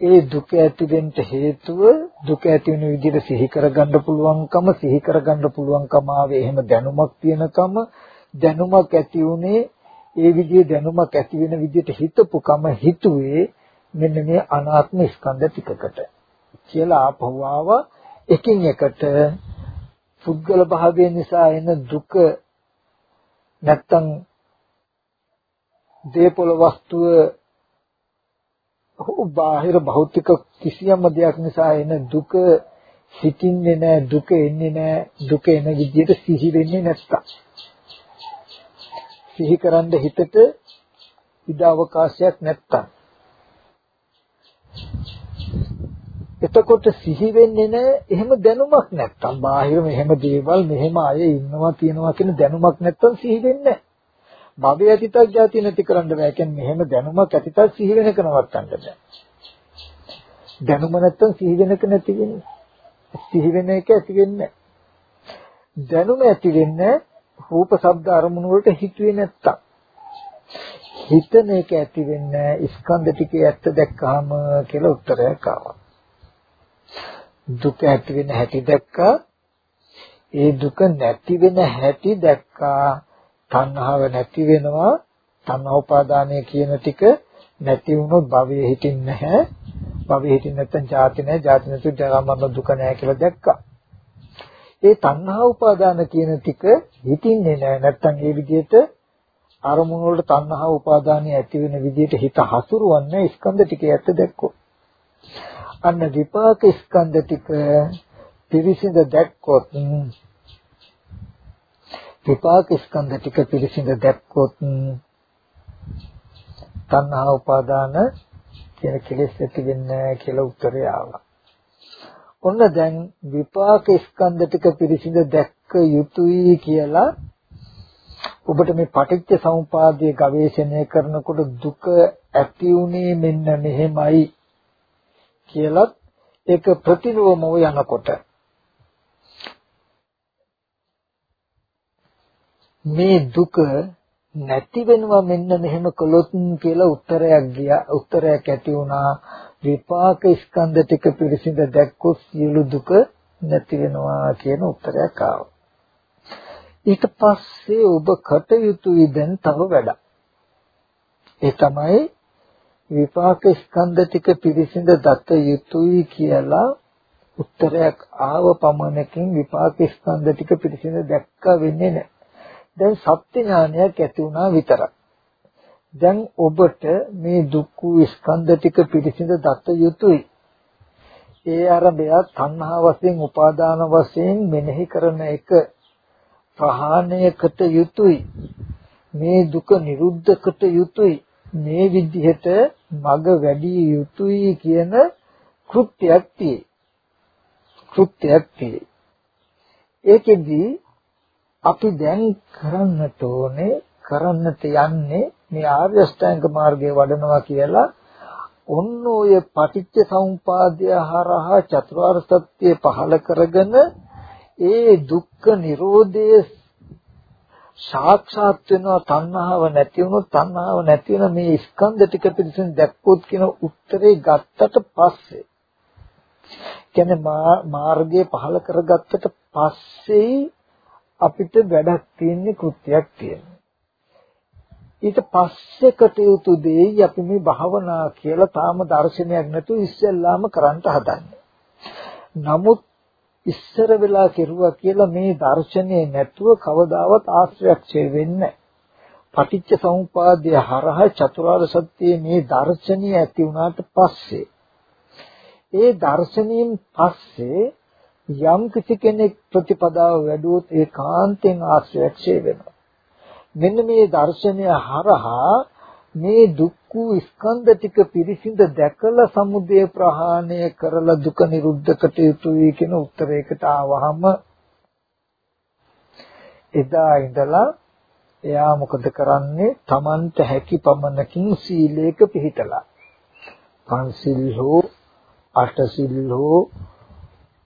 ඒ දුක ඇති වෙන්න හේතුව දුක ඇති වෙන විදිහට සිහි කරගන්න පුළුවන්කම සිහි කරගන්න පුළුවන්කම ආවේ එහෙම දැනුමක් තියෙනකම දැනුමක් ඇති උනේ ඒ විදිහේ දැනුමක් ඇති වෙන විදිහට හිතපුකම හිතුවේ මෙන්න මේ අනාත්ම ස්කන්ධ ටිකකට කියලා ආපහු ආව. එකින් එකට පුද්ගල භාවය නිසා එන දුක නැත්තම් දේපොළ වස්තුව බාහිර භෞතික කිසියම් දෙයක් නිසා එන දුක හිතින්නේ නැහැ දුක එන්නේ නැහැ දුක එන විදිහට සිහි වෙන්නේ නැත්තම්. සිහි කරන්න හිතට ඉඩ අවකාශයක් නැත්තම්. එතකොට සිහි වෙන්නේ නැහැ එහෙම දැනුමක් නැත්තම්. බාහිර මෙහෙම දේවල් මෙහෙම අය ඉන්නවා තියනවා කියන දැනුමක් නැත්තම් සිහි වෙන්නේ නැහැ භවය ඇතිතක් ಜಾති නැති කරන්න බෑ. කියන්නේ මෙහෙම දැනුමක් ඇතිතක් සිහි වෙනක නවත්තන්න බෑ. දැනුම නැත්තම් සිහි වෙනක නැති වෙන්නේ. සිහි වෙන එක ඇති වෙන්නේ දැනුම ඇති වෙන්නේ රූප ශබ්ද අරමුණු වලට හිතුවේ නැත්තම්. හිතන එක ඇති වෙන්නේ ස්කන්ධ ටිකේ ඇත්ත දැක්කාම කියලා උත්තරයක් ආවා. දුක ඇති වෙන හැටි දැක්කා ඒ දුක නැති වෙන හැටි දැක්කා තණ්හාව නැති වෙනවා. තණ්හා උපාදානය කියන ටික නැති වුණොත් භවයේ හිටින්නේ නැහැ. භවයේ හිටින්නේ නැත්නම් ජාති නැහැ. ජාති නැතු ජරා මරණ දුක නැහැ කියලා දැක්කා. ඒ තණ්හා උපාදාන කියන ටික හිතින්නේ නැහැ. නැත්නම් ඒ විදිහට අරමුණු වලට තණ්හා උපාදානය ඇති වෙන විදිහට හිත හසුරුවන්නේ ස්කන්ධ ටිකේ ඇත්ත දැක්කොත්. අන්න විපාක ස්කන්ධ ටික පිරිසිඳ දැක්කොත් විපාක ස්කන්ධ ටික පිළිසිඳ දැක්කොත් තණ්හා උපාදාන කියන කෙලෙස් ඇති වෙන්නේ කියලා උත්තරය ආවා. ඔන්න දැන් විපාක ස්කන්ධ ටික පිළිසිඳ දැක්ක යුතුයි කියලා ඔබට මේ පටිච්ච සමුපාදයේ ගවේෂණය කරනකොට දුක ඇති උනේ මෙන්න මෙහෙමයි කියලා ඒක ප්‍රතිලෝමව යනකොට මේ දුක නැති වෙනවා මෙන්න මෙහෙම කළොත් කියලා උත්තරයක් ගියා. උත්තරයක් ඇති වුණා. විපාක ස්කන්ධ ටික පිරිසිඳ දැක්කොත් සියලු දුක නැති වෙනවා කියන උත්තරයක් ආවා. ඊට පස්සේ ඔබ කටයුතුයි දැන් තව වැඩක්. ඒ තමයි විපාක ස්කන්ධ ටික පිරිසිඳ දත යුතුයි කියලා උත්තරයක් ආව පමණකින් විපාක ස්කන්ධ ටික පිරිසිඳ දැක්ක වෙන්නේ නැහැ. දැන් සත්‍ය ඥානයක් ඇති වුණා විතරක්. දැන් ඔබට මේ දුක්ඛ ස්කන්ධ ටික පිරිසිඳ දත යුතුයි. ඒ අරබය තණ්හා වශයෙන් උපාදාන වශයෙන් මෙනෙහි කරන එක ප්‍රහාණයකට යුතුයි. මේ දුක නිරුද්ධකට යුතුයි. මේ විදිහට මග වැඩි යුතුයි කියන කෘත්‍යයක් තියෙයි. කෘත්‍යයක් තියෙයි. ඒකෙදි අපි දැන් කරන්නට ඕනේ කරන්නට යන්නේ මේ ආර්ය අෂ්ටාංග මාර්ගයේ වඩනවා කියලා. ඔන්න ඔය පටිච්ච සමුපාදය හරහා චතුරාර්ය සත්‍ය පහල කරගෙන ඒ දුක්ඛ නිරෝධයේ සාක්ෂාත් වෙනවා. තණ්හාව නැති වුණොත් තණ්හාව නැති වෙන මේ ස්කන්ධ ටික පිළිසින් දැක්කොත් කියන උත්තරේ ගත්තට පස්සේ කියන්නේ මාර්ගය පහල කරගත්තට පස්සේ අපිට වැඩක් තියෙන්නේ කෘත්‍යයක් තියෙනවා ඊට පස්සේ කටයුතු දෙයි අපි මේ භාවනා කියලා තාම දර්ශනයක් නැතුව ඉස්සෙල්ලාම කරන්න හදන්නේ. නමුත් ඉස්සර වෙලා කෙරුවා කියලා මේ දර්ශනේ නැතුව කවදාවත් ආශ්‍රයක්ෂය වෙන්නේ පටිච්ච සමුපාදය හරහා චතුරාර්ය සත්‍යයේ මේ දර්ශනීය ඇති වුණාට පස්සේ ඒ දර්ශනීයෙන් පස්සේ යම් කිසි කෙනෙක් ප්‍රතිපදාව වැඩුවොත් ඒකාන්තයෙන් ආශ්‍රයක්ෂය වෙනවා. මෙන්න මේ දර්ශනය හරහා මේ දුක්ඛ ස්කන්ධ ටික පිරිසිඳ දැකලා සමුදය ප්‍රහාණය කරලා දුක නිරුද්ධ කටයුතුයි කියන උත්තරයකට ආවහම එදා ඉඳලා එයා මොකද කරන්නේ? Tamanට හැකි පමණකින් සීලයක පිහිටලා. පන්සිල් හෝ අටසිල් හෝ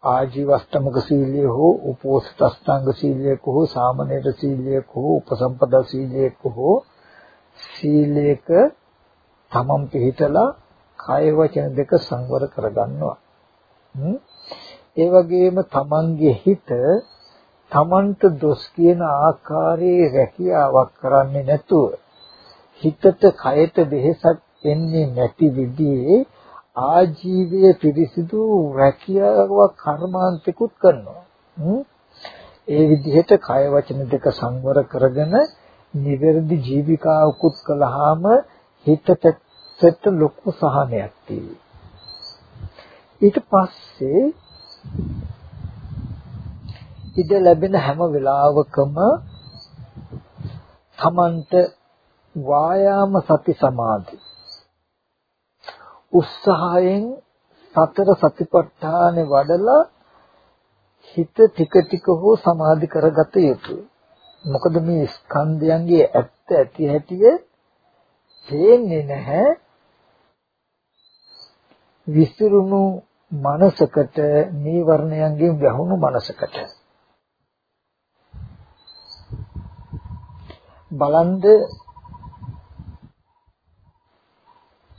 ආජීවස්තමක සීලය හෝ උපෝසත අෂ්ටාංග සීලයක හෝ සාමනීර සීලයක හෝ උපසම්පදා සීලයක හෝ සීලයක තමන් පිළිතලා කය වචන දෙක සංවර කරගන්නවා. ඒ වගේම තමන්ගේ හිත තමන්ට දොස් කියන ආකාරයේ රැකියාවක් කරන්නේ නැතුව හිතට කයට දෙහසක් එන්නේ නැති විදිහේ ආජීවයේ පිරිසිදු රැකියාවක් කර්මාන්තිකුත් කරනවා. ඒ විදිහට කය වචන දෙක සංවර කරගෙන නිවැරදි ජීවිකාවකුත් කළාම හිතට ලොකු සහනයක් තියෙයි. ඊට පස්සේ ඉඳ ලැබෙන හැම වෙලාවකම තමන්ට වායාම සති සමාධි උත්සාහයෙන් සතර සතිපට්ඨානෙ වඩලා හිත ටික ටික හෝ සමාධි කරගත යුතුයි. මොකද මේ ස්කන්ධයන්ගේ ඇත්ත ඇති හැටිය තේන්නේ නැහැ. විසිරුණු මනසකට නීවරණයන්ගෙන් වැහුණු මනසකට බලන්ද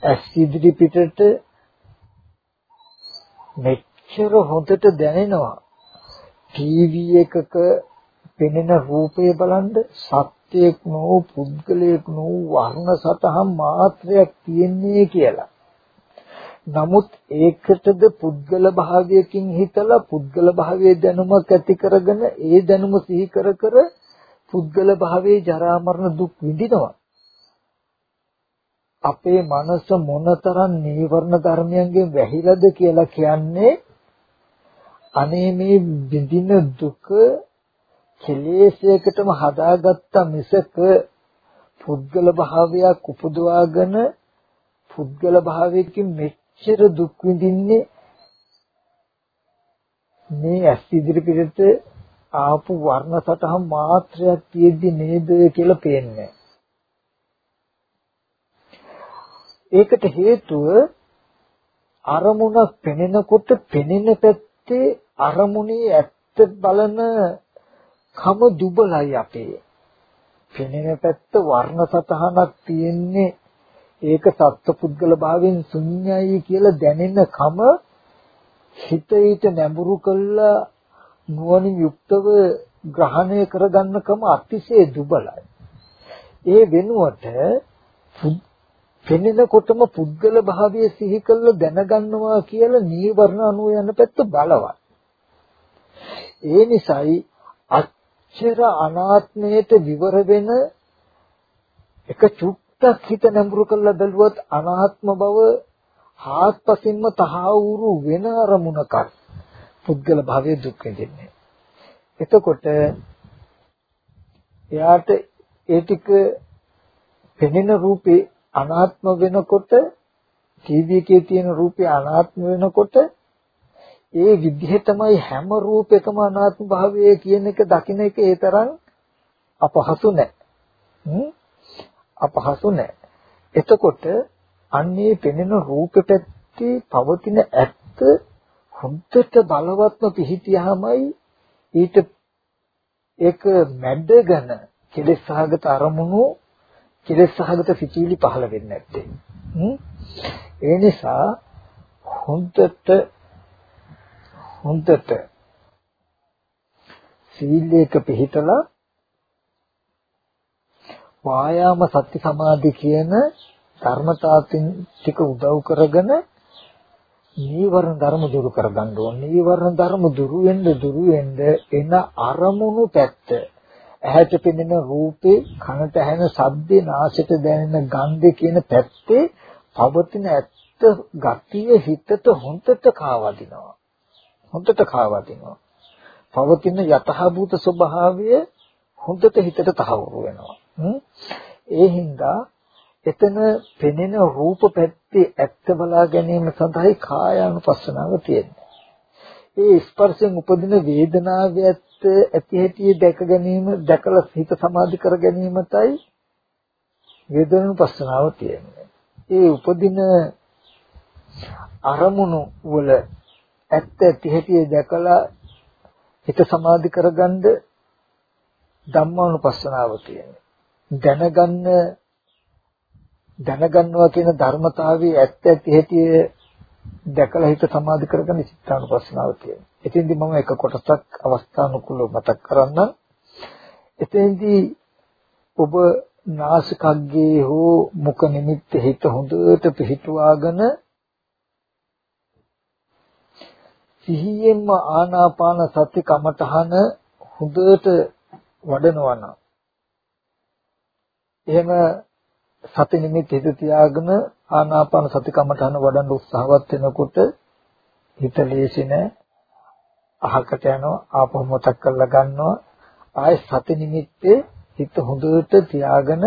ඇස් ඉදිරි පිටට මෙච්චර හොඳට දැනෙනවා ටීවී එකක පෙනෙන රූපය බලන්න සත්‍යයක් නෝ පුද්ගලයක් නෝ වර්ණ සතහන් මාත්‍රයක් තියෙන්නේ කියලා. නමුත් ඒකටද පුද්ගල භාවයකින් හිතලා පුද්ගල භාවයේ දැනුමක් ඇති කරගෙන ඒ දැනුම සිහි කර කර පුද්ගල භාවයේ ජරා මරණ දුක් විඳිනවා. අපේ මනස මොනතරම් නීවරණ ධර්මයන්ගෙන් වැහිලාද කියලා කියන්නේ අනේ මේ විඳින දුක කෙලෙසයකටම හදාගත්ත මිසක පුද්ගල භාවයක් උපදවාගෙන පුද්ගල භාවයකින් මෙච්චර දුක් විඳින්නේ මේ ඇස් ඉදිරි පිටට ආපු වර්ණ සතහන් මාත්‍රයක් තියෙද්දි නේද කියලා පේන්නේ. ඒකට හේතුව අරමුණක් පෙනෙනකොට පෙනෙන පැත්තේ අරමුණේ ඇත්ත බලන කම දුබලයි අපේ. පෙනෙන පැත්ත වර්ණ සතහනක් තියෙන්නේ ඒක සත්පුද්ගල භාවයෙන් ශුන්‍යයි කියලා දැනෙන කම හිත ඊට නැඹුරු කළා නුවණින් යුක්තව ග්‍රහණය කරගන්නකම අතිශය දුබලයි. ඒ වෙනුවට පෙනෙනකොටම පුද්ගල භාවය සිහි කරලා දැනගන්නවා කියලා නීවරණ අනුව යන පැත්ත බලවත්. ඒ නිසායි අච්චර අනාත්මයට විවර වෙන එක චුට්ටක් හිත නැඹුරු කරලා බැලුවත් අනාත්ම බව හාත්පසින්ම තහවුරු වෙන අරමුණක පුද්ගල භාවයේ දුක් විඳින්නේ. එතකොට එයාට ඒ ටික පෙනෙන රූපේ අනාත්ම වෙනකොට ටීවී එකේ තියෙන රූපේ අනාත්ම වෙනකොට ඒ විදිහටමයි හැම රූපයකම අනාත්ම භාවය කියන එක දකින්න එක ඒ තරම් අපහසු නැහැ. අපහසු නැහැ. එතකොට අන්නේ පෙනෙන රූප පැත්තේ පවතින ඇත්ත හොඳට බලවත්ව පිහිටියාමයි ඊට ඒක මැඩගෙන කෙලෙස් සහගත අරමුණු කෙලෙස් සහගත සිතුවිලි පහළ වෙන්නේ නැත්තේ. ඒ නිසා හොඳට හොඳට සීලයක පිළිතලා වායාම සති සමාධි කියන ධර්මතාවකින් ටික උදව් කරගෙන නීවරණ ධර්ම දුරු කරගන්න ඕන. නීවරණ ධර්ම දුරු වෙන්න දුරු වෙන්න එන අරමුණු පැත්ත ඇහැට පෙනෙන රූපේ කනට ඇහෙන ශබ්දේ නාසයට දැනෙන ගන්ධේ කියන පැත්තේ පවතින ඇත්ත ගතිය හිතට හොඳට කාවදිනවා. හොඳට කාවදිනවා. පවතින යතහභූත ස්වභාවය හොඳට හිතට තහවුරු වෙනවා. ඒ හින්දා එතන පෙනෙන රූප පැත්තේ ඇත්ත බලා ගැනීම සඳහායි කායානුපස්සනාව තියෙන්නේ. ඒ ස්පර්ශයෙන් උපදින වේදනාව ඇත්ත ඇති හැටි දැක ගැනීම දැකලා හිත සමාධි කර ගැනීමතයි වේදනානුපස්සනාව තියෙන්නේ. ඒ උපදින අරමුණු වල ඇත්ත ඇති හැටි දැකලා හිත සමාධි කරගන්න ධම්මානුපස්සනාව තියෙන්නේ. දැනගන්න දැනගන්නවා කියන ධර්මතාවයේ ඇත්ත ඇති හැටි දැකලා හිත සමාධි කරගන්න චිත්තානුපස්සනාව තියෙනවා. එතෙන්දී මම එක කොටසක් අවස්ථානුකූලව මතක් කරන්නම්. එතෙන්දී ඔබ නාසිකග්ගේ හෝ මුඛ නිමිත්ත හිත හොඳට පිහිටුවාගෙන සිහියෙන්ම ආනාපාන සති කමඨහන හොඳට වඩනවා නම් එහෙම සති නිමිති හිත තියාගෙන ආනාපාන සති කමඨහන වඩන්න උත්සාහවත් වෙනකොට හිත ලේසි නෑ අහකට යනවා ආපහු මතක් කරලා ගන්නවා ආයේ සති නිමිත්තේ හිත හොඳට තියාගෙන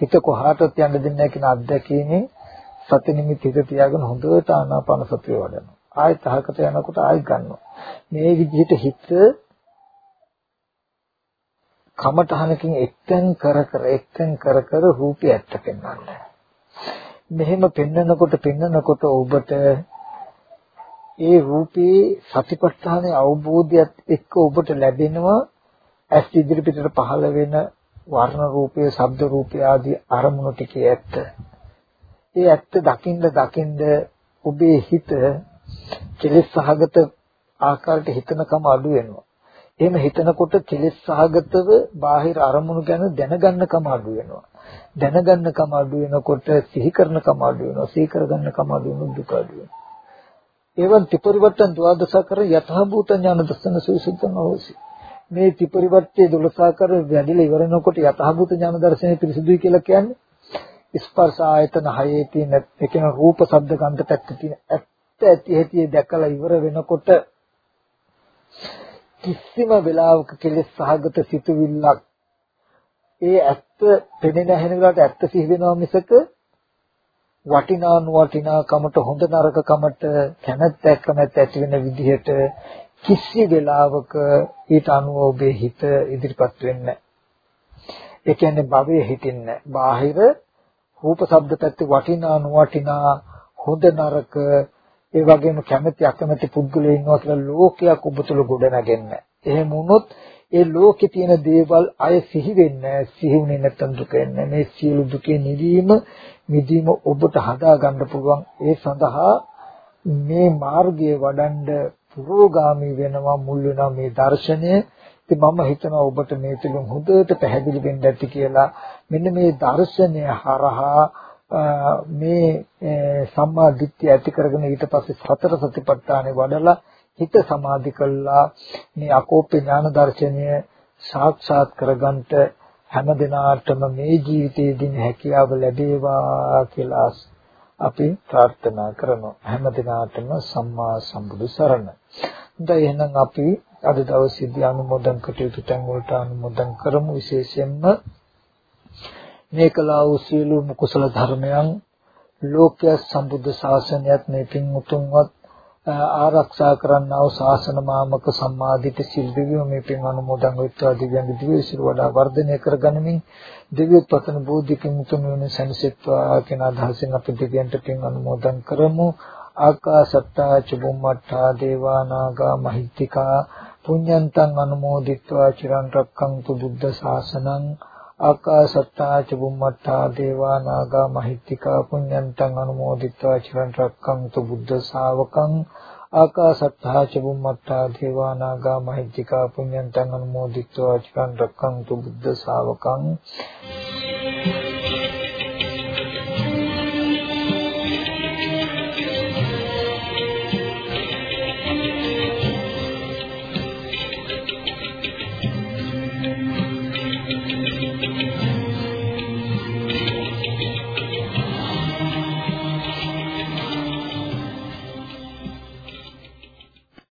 හිත කොහාටත් යන්න දෙන්නේ නැහැ කියන අත්දැකීමෙන් සති නිමිති හිත තියාගෙන හොඳට ආනාපාන සතිය වඩනවා. ආයෙත් අහකට යනකොට ආයෙත් ගන්නවා. මේ විදිහට හිත කමඨහනකින් එක්තෙන් කර කර එක්තෙන් කර කර රූපය ඇත්ත පෙන්වන්නේ. මෙහෙම පෙන්නකොට පෙන්නකොට ඔබට ඒ රූපේ සතිපට්ඨානයේ අවබෝධයත් එක්ක ඔබට ලැබෙනවා ඇස් ඉදිරිපිටට පහළ වෙන වර්ණ රූපය, ශබ්ද රූපය ආදී අරමුණු ටිකේ ඇත්ත. ඒ ඇත්ත දකින්න දකින්න ඔබේ හිත කෙලෙස් සහගත ආකාරයට හිතනකම අඩු වෙනවා. එහෙම හිතනකොට කෙලෙස් සහගතව බාහිර අරමුණු ගැන දැනගන්නකම අඩු වෙනවා. දැනගන්නකම අඩු වෙනකොට සිහි කරනකම අඩු වෙනවා. සිහි කරගන්නකම අඩු වෙනවා දුක අඩු වෙනවා. එවන් ත්‍රිපරිවර්තන ද්වාදසකර යථාභූත ඥාන දර්ශන සවිසුද්ධං අවසි. මේ ත්‍රිපරිවර්තයේ 12 කර වැඩිලා ඉවරනකොට යථාභූත ඥාන දර්ශනය පිරිසුදුයි කියලා කියන්නේ ස්පර්ශ ආයතන හයේ තියෙන ඒ කියන රූප ශබ්ද ගන්ධ පැත්ත තියෙන ඇත්ත ඇති ඇති දැකලා ඉවර වෙනකොට කිසිම වෙලාවක කෙලෙස් සහගත සිතුවිල්ලක් ඒ ඇත්ත පෙනෙන හැෙන වෙලාවට ඇත්ත සිහි වෙනවා මිසක වටිනා නොවටිනා කමට හොඳ නරක කමට කැමැත්ත කැමැත්ත ඇති වෙන විදිහට කිසි වෙලාවක ඊට අනුව ඔබේ හිත ඉදිරිපත් වෙන්නේ ඒ කියන්නේ භවයේ හිටින්නේ බාහිර රූප ශබ්ද පැත්තේ වටිනා නොවටිනා හොඳ නරක ඒ වගේම කැමැති අකමැති පුද්ගලයෝ ඉන්නවා කියලා ලෝකයක් ඔබ තුළ ගොඩනගෙන්න. එහෙම වුණොත් ඒ ලෝකේ තියෙන දේවල් අය සිහි වෙන්නේ සිහි වුණේ නැත්නම් දුක එන්නේ. මේ සියලු දුකේ නිවීම මිදීම ඔබට හදා ගන්න පුළුවන්. ඒ සඳහා මේ මාර්ගයේ වඩන්ඩ පුරෝගාමි වෙනවා මුල් වෙනවා මේ දර්ශනය ඉතින් මම හිතනවා ඔබට මේ තුලින් හොඳට පැහැදිලි වෙන්න ඇති කියලා මෙන්න මේ දර්ශනය හරහා මේ සම්මා දිට්ඨිය ඇති කරගෙන ඊට පස්සේ සතර සතිපට්ඨානෙ වඩලා හිත සමාධි කළා. මේ අකෝප්‍ය ඥාන දර්ශනය සාක්ෂාත් කරගන්නට හැම දිනාටම මේ ජීවිතයේදී හැකියාව ලැබේවා කියලා අපි ප්‍රාර්ථනා කරනවා. හැම දිනාටම සම්මා සම්බුදු සරණ. දැන් එහෙනම් අපි අද දවසේදී අනුමෝදන් කටයුතු තැන් වලට අනුමෝදන් කරමු. විශේෂයෙන්ම මේ කලා වූ සියලුම කුසල ධර්මයන් ලෝක්‍ය සම්බුද්ධ ශාසනයත් මේ පින් උතුම්වත් ආරක්ෂා කරන්නා වූ ශාසන මාමක සම්මාදිත සිල් දිවිය මේ පින් අනුමෝදන් වෙත්වා දිව්‍යංග දිව්‍ය සිල් වඩා වර්ධනය කරගනිමින් දිව්‍ය පතන බෝධිකින් උතුම් වෙන සැනසෙත්වා කියන අදහසින් අපි දිව්‍යන්ට පින් අනුමෝදන් කරමු. ආකාසත්තා චුම්මත්තා දේවා නාග මහිත්‍තිකා පුඤ්ඤන්තං අනුමෝදිත්වා චිරන් රක්ඛන්තු බුද්ධ ශාසනං ආකාසත්තා චුම්මත්තා දේවා නාග මහිත්‍තිකා පුඤ්ඤන්තං අනුමෝදිත්වා චිරන් රක්ඛන්තු බුද්ධ ශාවකං. ආකාසත්තා චුම්මත්තා දේවා නාග මහිත්‍තිකා පුඤ්ඤන්තං අනුමෝදිත්වා චිරන් රක්ඛන්තු බුද්ධ ශාවකං.